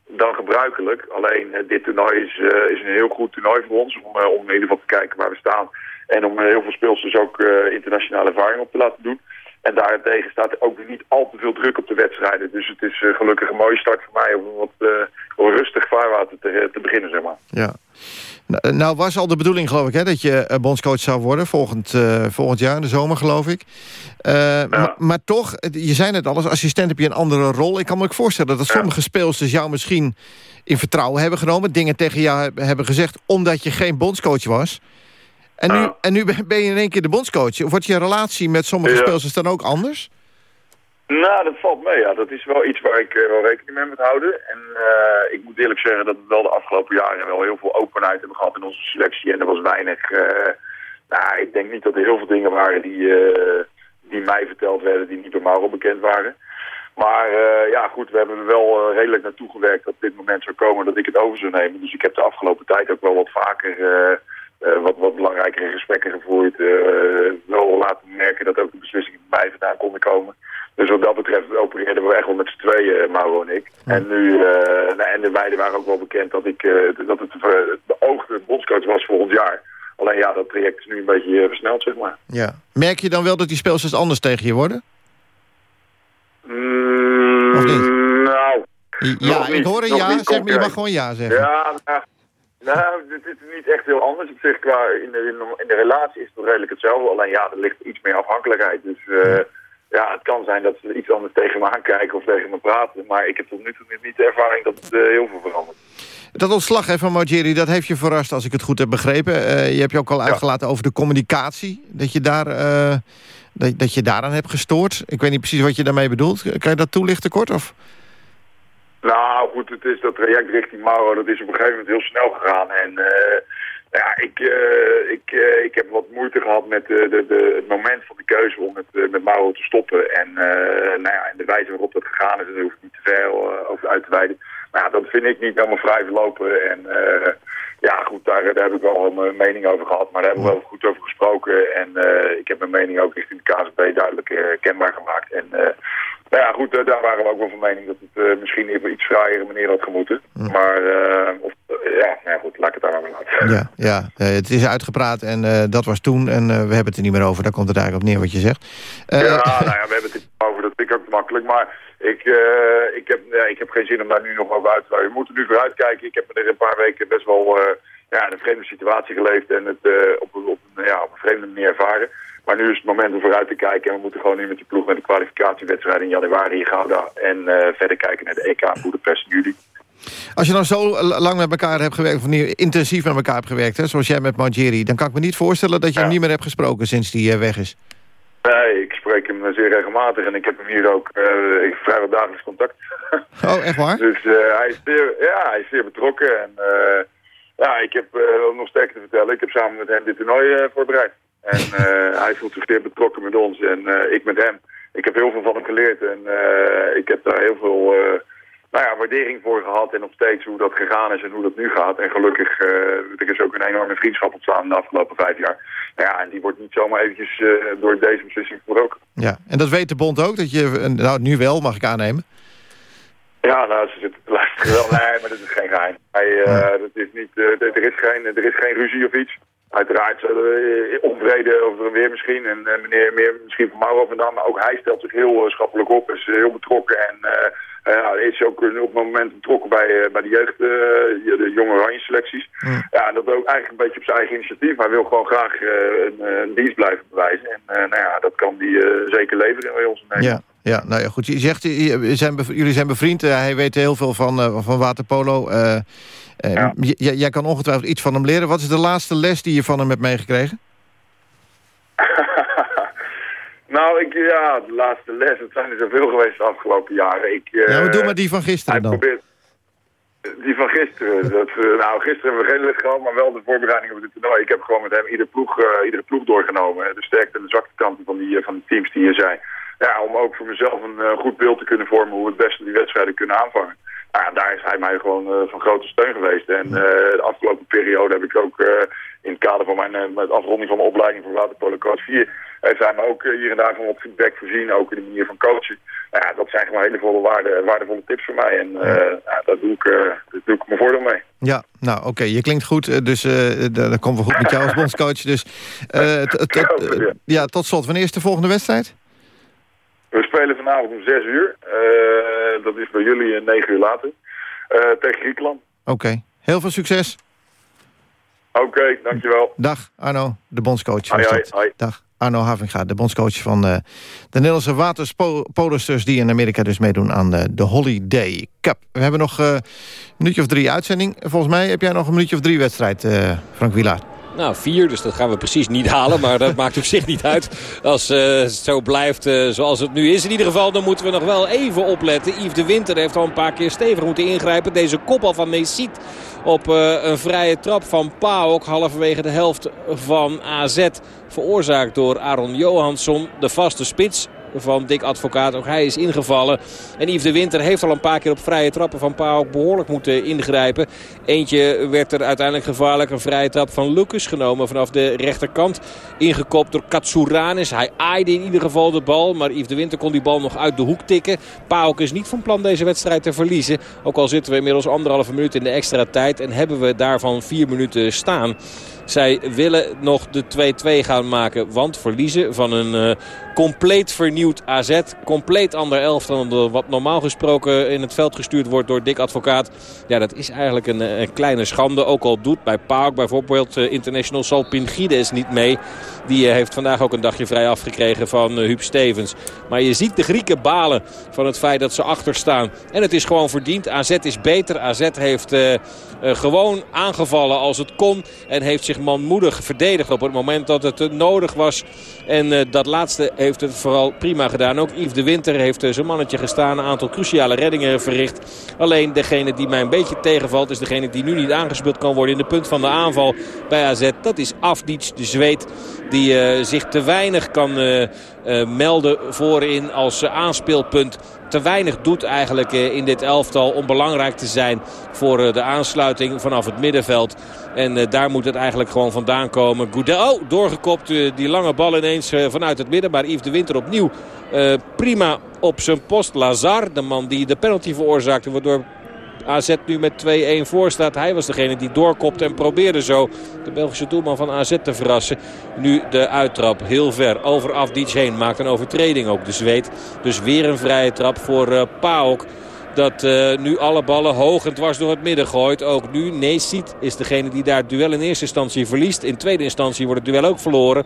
dan gebruikelijk. Alleen dit toernooi is, is een heel goed toernooi voor ons, om, om in ieder geval te kijken waar we staan. En om heel veel speelsters ook internationale ervaring op te laten doen. En daarentegen staat ook niet al te veel druk op de wedstrijden. Dus het is eh, gelukkig een mooie start voor mij om wat eh, rustig vaarwater te, te beginnen, zeg maar. Ja. Nou, nou was al de bedoeling, geloof ik, hè, dat je eh, bondscoach zou worden volgend, eh, volgend jaar, in de zomer, geloof ik. Eh, maar, maar toch, eh, je zei het al, als assistent heb je een andere rol. Ik kan me ook voorstellen dat sommige speelsters jou misschien in vertrouwen hebben genomen. Dingen tegen jou heb- hebben gezegd, omdat je geen bondscoach was. En nu, en nu ben- je in één keer de bondscoach. Wordt je relatie met sommige Ja. speelsters dan ook anders? Nou, dat valt mee, ja. Dat is wel iets waar ik eh, wel rekening mee moet houden. En eh, ik moet eerlijk zeggen dat we wel de afgelopen jaren wel heel veel openheid hebben gehad in onze selectie. En er was weinig... eh, nou, ik denk niet dat er heel veel dingen waren die, die mij verteld werden die niet door Mauro bekend waren. Maar ja, goed, we hebben er wel redelijk naartoe gewerkt dat dit moment zou komen dat ik het over zou nemen. Dus ik heb de afgelopen tijd ook wel wat vaker wat, wat belangrijkere gesprekken gevoerd. eh, wel laten merken dat ook de beslissingen bij mij vandaan konden komen. Dus wat dat betreft opereerden we echt wel met z'n tweeën, eh, Mauro en ik. En nu, eh, nou, en de beiden waren ook wel bekend dat, ik, eh, dat het eh, de beoogde bondscoach was volgend jaar. Alleen ja, dat traject is nu een beetje eh, versneld, zeg maar. Ja. Merk je dan wel dat die speelsters anders tegen je worden? Mm, Of niet? Nou, Ja, ik hoor een ja. Zeg, maar je mag gewoon ja zeggen. Ja, nou, nou, dit is niet echt heel anders. Ik zeg, qua, in, de, in, de, relatie is het redelijk hetzelfde. Alleen ja, er ligt iets meer afhankelijkheid. Dus eh, ja, het kan zijn dat ze iets anders tegen me aankijken of tegen me praten. Maar ik heb tot nu toe niet de ervaring dat het eh, heel veel verandert. Dat ontslag hè, van Margeri, dat heeft je verrast als ik het goed heb begrepen. Eh, je hebt je ook al uitgelaten over de communicatie. Dat je, daar, dat, dat je daaraan hebt gestoord. Ik weet niet precies wat je daarmee bedoelt. Kan je dat toelichten kort? Of? Nou goed, het is dat traject richting Mauro, dat is op een gegeven moment heel snel gegaan. En eh, ja, ik, eh, ik, eh, ik heb wat moeite gehad met de, de, het moment van de keuze om met, met Mauro te stoppen. En, nou ja, en de wijze waarop dat gegaan is, daar hoef ik niet te ver eh, over uit te wijden. Maar ja, dat vind ik niet helemaal vrij verlopen. En ja, goed, daar, daar heb ik wel mijn mening over gehad. Maar daar hebben we wel goed over gesproken. En ik heb mijn mening ook richting de KSB duidelijk kenbaar gemaakt. En nou ja, goed, eh, daar waren we ook wel van mening dat het eh, misschien even iets fraaiere manier had gemoeten. Maar, eh, of, ja, nou ja, goed, laat ik het daar maar laten. Ja, ja het is uitgepraat en dat was toen. En we hebben het er niet meer over. Daar komt het eigenlijk op neer wat je zegt. Ja, nou ja, we hebben het er over, dat vind ik ook makkelijk. Maar ik, ik, heb, ja, ik heb geen zin om daar nu nog over uit te. We moeten nu vooruitkijken. Ik heb me er een paar weken best wel ja, in een vreemde situatie geleefd en het op, op, ja, op een vreemde manier ervaren. Maar nu is het moment om vooruit te kijken. En we moeten gewoon nu met die ploeg met de kwalificatiewedstrijd in januari in Gouda. En eh, verder kijken naar de EK in Boedapest in juli. Als je nou zo lang met elkaar hebt gewerkt... of niet, intensief met elkaar hebt gewerkt, hè, zoals jij met Margeri... dan kan ik me niet voorstellen dat je hem niet meer hebt gesproken sinds die eh, weg is. Nee, ik spreek hem eh, zeer regelmatig en ik heb hem hier ook ik heb vrijwel dagelijks contact. Oh, echt waar? Dus hij, is zeer, ja, hij is zeer betrokken. En ja, ik heb, om nog sterker te vertellen, ik heb samen met hem dit toernooi voorbereid. En eh, hij voelt zich zeer betrokken met ons en eh, ik met hem. Ik heb heel veel van hem geleerd en eh, ik heb daar heel veel nou ja, waardering voor gehad. En nog steeds hoe dat gegaan is en hoe dat nu gaat. En gelukkig, eh, er is ook een enorme vriendschap ontstaan de afgelopen vijf jaar. Nou ja, en die wordt niet zomaar eventjes door deze beslissing verbroken. Ja, en dat weet de bond ook? Dat je, nou, nu wel, mag ik aannemen. Ja, nou, ze zitten te luisteren wel. Nee, maar dat is geen geheim. Hij, dat is niet, er, is geen, er is geen ruzie of iets. Uiteraard we uh, onvrede over weer misschien. En eh, meneer meer misschien van Mauro vandaan. Maar ook hij stelt zich heel eh, schappelijk op. Is eh, heel betrokken. En eh, is ook eh, op het moment betrokken bij, eh, bij de jeugd, eh, de jonge oranje selecties. Ja, en dat ook eigenlijk een beetje op zijn eigen initiatief. Hij wil gewoon graag eh, een, eh, dienst blijven bewijzen. En eh, nou ja, dat kan hij eh, zeker leveren bij ons. Ja. Ja, nou ja, goed. Je zegt, je- zijn jullie zijn bevriend. Eh, hij weet heel veel van, eh, van waterpolo. Eh, jij kan ongetwijfeld iets van hem leren. Wat is de laatste les die je van hem hebt meegekregen? Nou, ik, ja, de laatste les, het zijn er zoveel geweest de afgelopen jaren. Ik, eh, ja, maar doe maar die van gisteren dan. probeert, die van gisteren. Dat, nou, gisteren hebben we geen les gehad, maar wel de voorbereiding op dit toernooi. Ik heb gewoon met hem ieder ploeg, iedere ploeg doorgenomen. De sterkte en de zwakte kanten van die, van de teams die hier zijn. Ja, om ook voor mezelf een eh, goed beeld te kunnen vormen hoe we het beste die wedstrijden kunnen aanvangen. Nou, ja, daar is hij mij gewoon eh, van grote steun geweest. En eh, de afgelopen periode heb ik ook in het kader van mijn met afronding van mijn opleiding voor waterpolo coach 4... heeft hij me ook hier en daar van wat feedback voorzien, ook in de manier van coachen. Nou ja, dat zijn gewoon hele volle waarde, waardevolle tips voor mij. En ja, daar, doe ik, daar doe ik mijn voordeel mee. Ja, nou oké, je klinkt goed, dus dat komt wel goed met jou als bondscoach. Dus ja, tot slot, wanneer is de volgende wedstrijd? We spelen vanavond om 6 uur. Eh, dat is bij jullie uh, 9 uur later. Uh, tegen Griekenland. Oké, heel veel succes. Oké, dankjewel. Dag Arno, de bondscoach. Hoi, hoi. Dag Arno Havinga, de bondscoach van eh, de Nederlandse waterpolosters... die in Amerika dus meedoen aan eh, de Holiday Cup. We hebben nog eh, een minuutje of drie uitzending. Volgens mij heb jij nog een minuutje of drie wedstrijd, eh, Frank Wielaert. Nou, vier, dus dat gaan we precies niet halen. Maar dat maakt op zich niet uit. Als eh, het zo blijft eh, zoals het nu is. In ieder geval, dan moeten we nog wel even opletten. Yves de Winter heeft al een paar keer stevig moeten ingrijpen. Deze kopbal van Nesit op eh, een vrije trap van Paok. Halverwege de helft van AZ. Veroorzaakt door Aaron Johansson, de vaste spits van Dick Advocaat. Ook hij is ingevallen. En Yves de Winter heeft al een paar keer op vrije trappen van Paok behoorlijk moeten ingrijpen. Eentje werd er uiteindelijk gevaarlijk. Een vrije trap van Lucas genomen vanaf de rechterkant. Ingekopt door Katsuranis. Hij aaide in ieder geval de bal. Maar Yves de Winter kon die bal nog uit de hoek tikken. Paok is niet van plan deze wedstrijd te verliezen. Ook al zitten we inmiddels anderhalve minuut in de extra tijd. En hebben we daarvan vier minuten staan. Zij willen nog de 2-2 gaan maken. Want verliezen van een uh, compleet vernieuwd AZ. Compleet ander elftal dan wat normaal gesproken in het veld gestuurd wordt door Dick Advocaat. Ja, dat is eigenlijk een, een kleine schande. Ook al doet bij PAOK bijvoorbeeld uh, International Salpingides niet mee. Die uh, heeft vandaag ook een dagje vrij afgekregen van Huub Stevens. Maar je ziet de Grieken balen van het feit dat ze achter staan. En het is gewoon verdiend. AZ is beter. AZ heeft gewoon aangevallen als het kon. En heeft zich manmoedig verdedigd op het moment dat het nodig was. En dat laatste heeft het vooral prima gedaan. Ook Yves de Winter heeft uh, zijn mannetje gestaan. Een aantal cruciale reddingen verricht. Alleen degene die mij een beetje tegenvalt is degene die nu niet aangespeeld kan worden in de punt van de aanval bij AZ. Dat is Afdic, de Zweed. Die uh, zich te weinig kan melden voorin als aanspeelpunt te weinig doet eigenlijk in dit elftal om belangrijk te zijn voor de aansluiting vanaf het middenveld. En daar moet het eigenlijk gewoon vandaan komen. Goudel, oh, doorgekopt. Die lange bal ineens vanuit het midden. Maar Yves de Winter opnieuw prima op zijn post. Lazar, de man die de penalty veroorzaakte. Waardoor AZ nu met 2-1 voor staat. Hij was degene die doorkopte en probeerde zo de Belgische doelman van AZ te verrassen. Nu de uittrap heel ver over Afdic heen. Maakt een overtreding ook de Zweet. Dus weer een vrije trap voor uh, Paok. Dat uh, nu alle ballen hoog en dwars door het midden gooit. Ook nu Neesiet is degene die daar het duel in eerste instantie verliest. In tweede instantie wordt het duel ook verloren.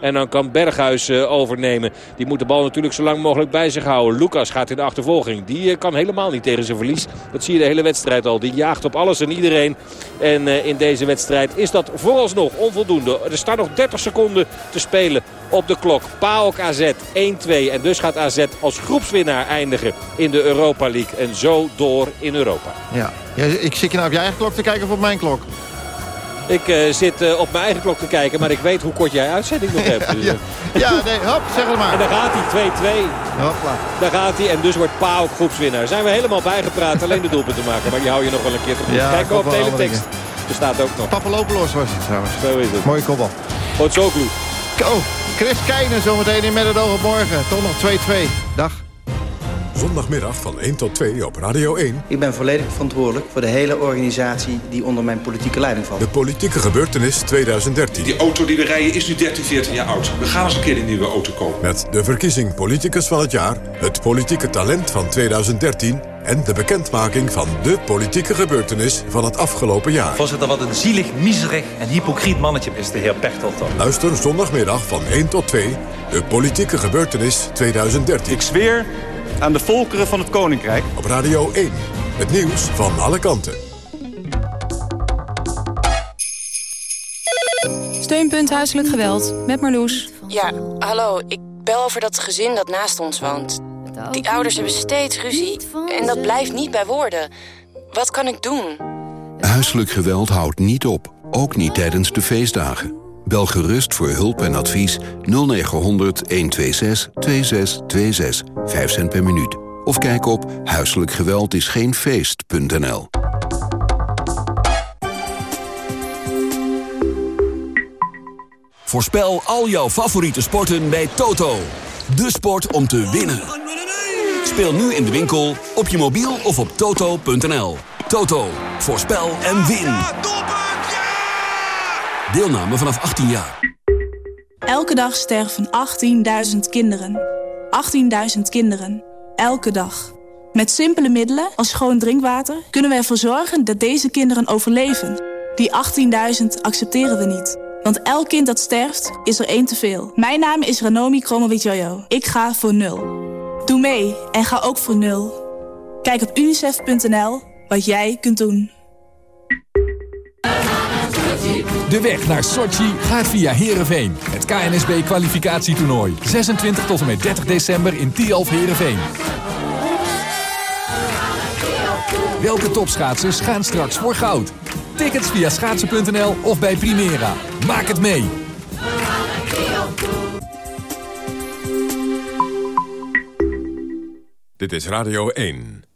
En dan kan Berghuis uh, overnemen. Die moet de bal natuurlijk zo lang mogelijk bij zich houden. Lucas gaat in de achtervolging. Die uh, kan helemaal niet tegen zijn verlies. Dat zie je de hele wedstrijd al. Die jaagt op alles en iedereen. En in deze wedstrijd is dat vooralsnog onvoldoende. Er staan nog 30 seconden te spelen op de klok. PAOK AZ 1-2. En dus gaat AZ als groepswinnaar eindigen in de Europa League. En zo door in Europa. Ja, ja ik zit je nou op je eigen klok te kijken of op mijn klok? Ik uh, zit uh, op mijn eigen klok te kijken, maar ik weet hoe kort jij uitzending nog hebt. Dus, ja, ja, nee, hop, zeg het maar. En dan gaat hij 2-2. Hopla. Daar gaat hij en dus wordt Pau groepswinnaar. Zijn we helemaal bijgepraat, alleen de doelpunten maken. Maar die hou je nog wel een keer terug. Ja, Kijk op de hele tekst. Er staat ook nog. Papalopoulos was het trouwens. Zo is het. Mooie kopbal. Otsoglu. Oh, Chris Keijnen zometeen in Met het oog op morgen. Toch nog 2-2. Dag. Zondagmiddag van 1 tot 2 op Radio 1. Ik ben volledig verantwoordelijk voor de hele organisatie die onder mijn politieke leiding valt. De politieke gebeurtenis 2013. Die auto die we rijden is nu 13, 14 jaar oud. We gaan eens een keer een nieuwe auto kopen. Met de verkiezing politicus van het jaar, het politieke talent van 2013... en de bekendmaking van de politieke gebeurtenis van het afgelopen jaar. Voorzitter, wat een zielig, miserig en hypocriet mannetje is de heer Pechtold dan. Luister zondagmiddag van 1 tot 2, de politieke gebeurtenis 2013. Ik zweer aan de volkeren van het Koninkrijk. Op Radio 1, het nieuws van alle kanten. Steunpunt Huiselijk Geweld, met Marloes. Ja, hallo, ik bel over dat gezin dat naast ons woont. Die ouders hebben steeds ruzie en dat blijft niet bij woorden. Wat kan ik doen? Huiselijk geweld houdt niet op, ook niet tijdens de feestdagen. Bel gerust voor hulp en advies 0900 126 2626, 5 cent per minuut. Of kijk op huiselijkgeweldisgeenfeest.nl. Voorspel al jouw favoriete sporten bij Toto. De sport om te winnen. Speel nu in de winkel, op je mobiel of op toto.nl. Toto, voorspel en win. Deelname vanaf 18 jaar. Elke dag sterven 18.000 kinderen. 18.000 kinderen. Elke dag. Met simpele middelen als schoon drinkwater... kunnen we ervoor zorgen dat deze kinderen overleven. Die 18.000 accepteren we niet. Want elk kind dat sterft, is er één te veel. Mijn naam is Ranomi Kromowidjojo. Ik ga voor nul. Doe mee en ga ook voor nul. Kijk op unicef.nl wat jij kunt doen. De weg naar Sochi gaat via Heerenveen. Het KNSB-kwalificatietoernooi. 26 tot en met 30 december in Tialf Heerenveen. Welke topschaatsers gaan straks voor goud? Tickets via schaatsen.nl of bij Primera. Maak het mee! Dit is Radio 1.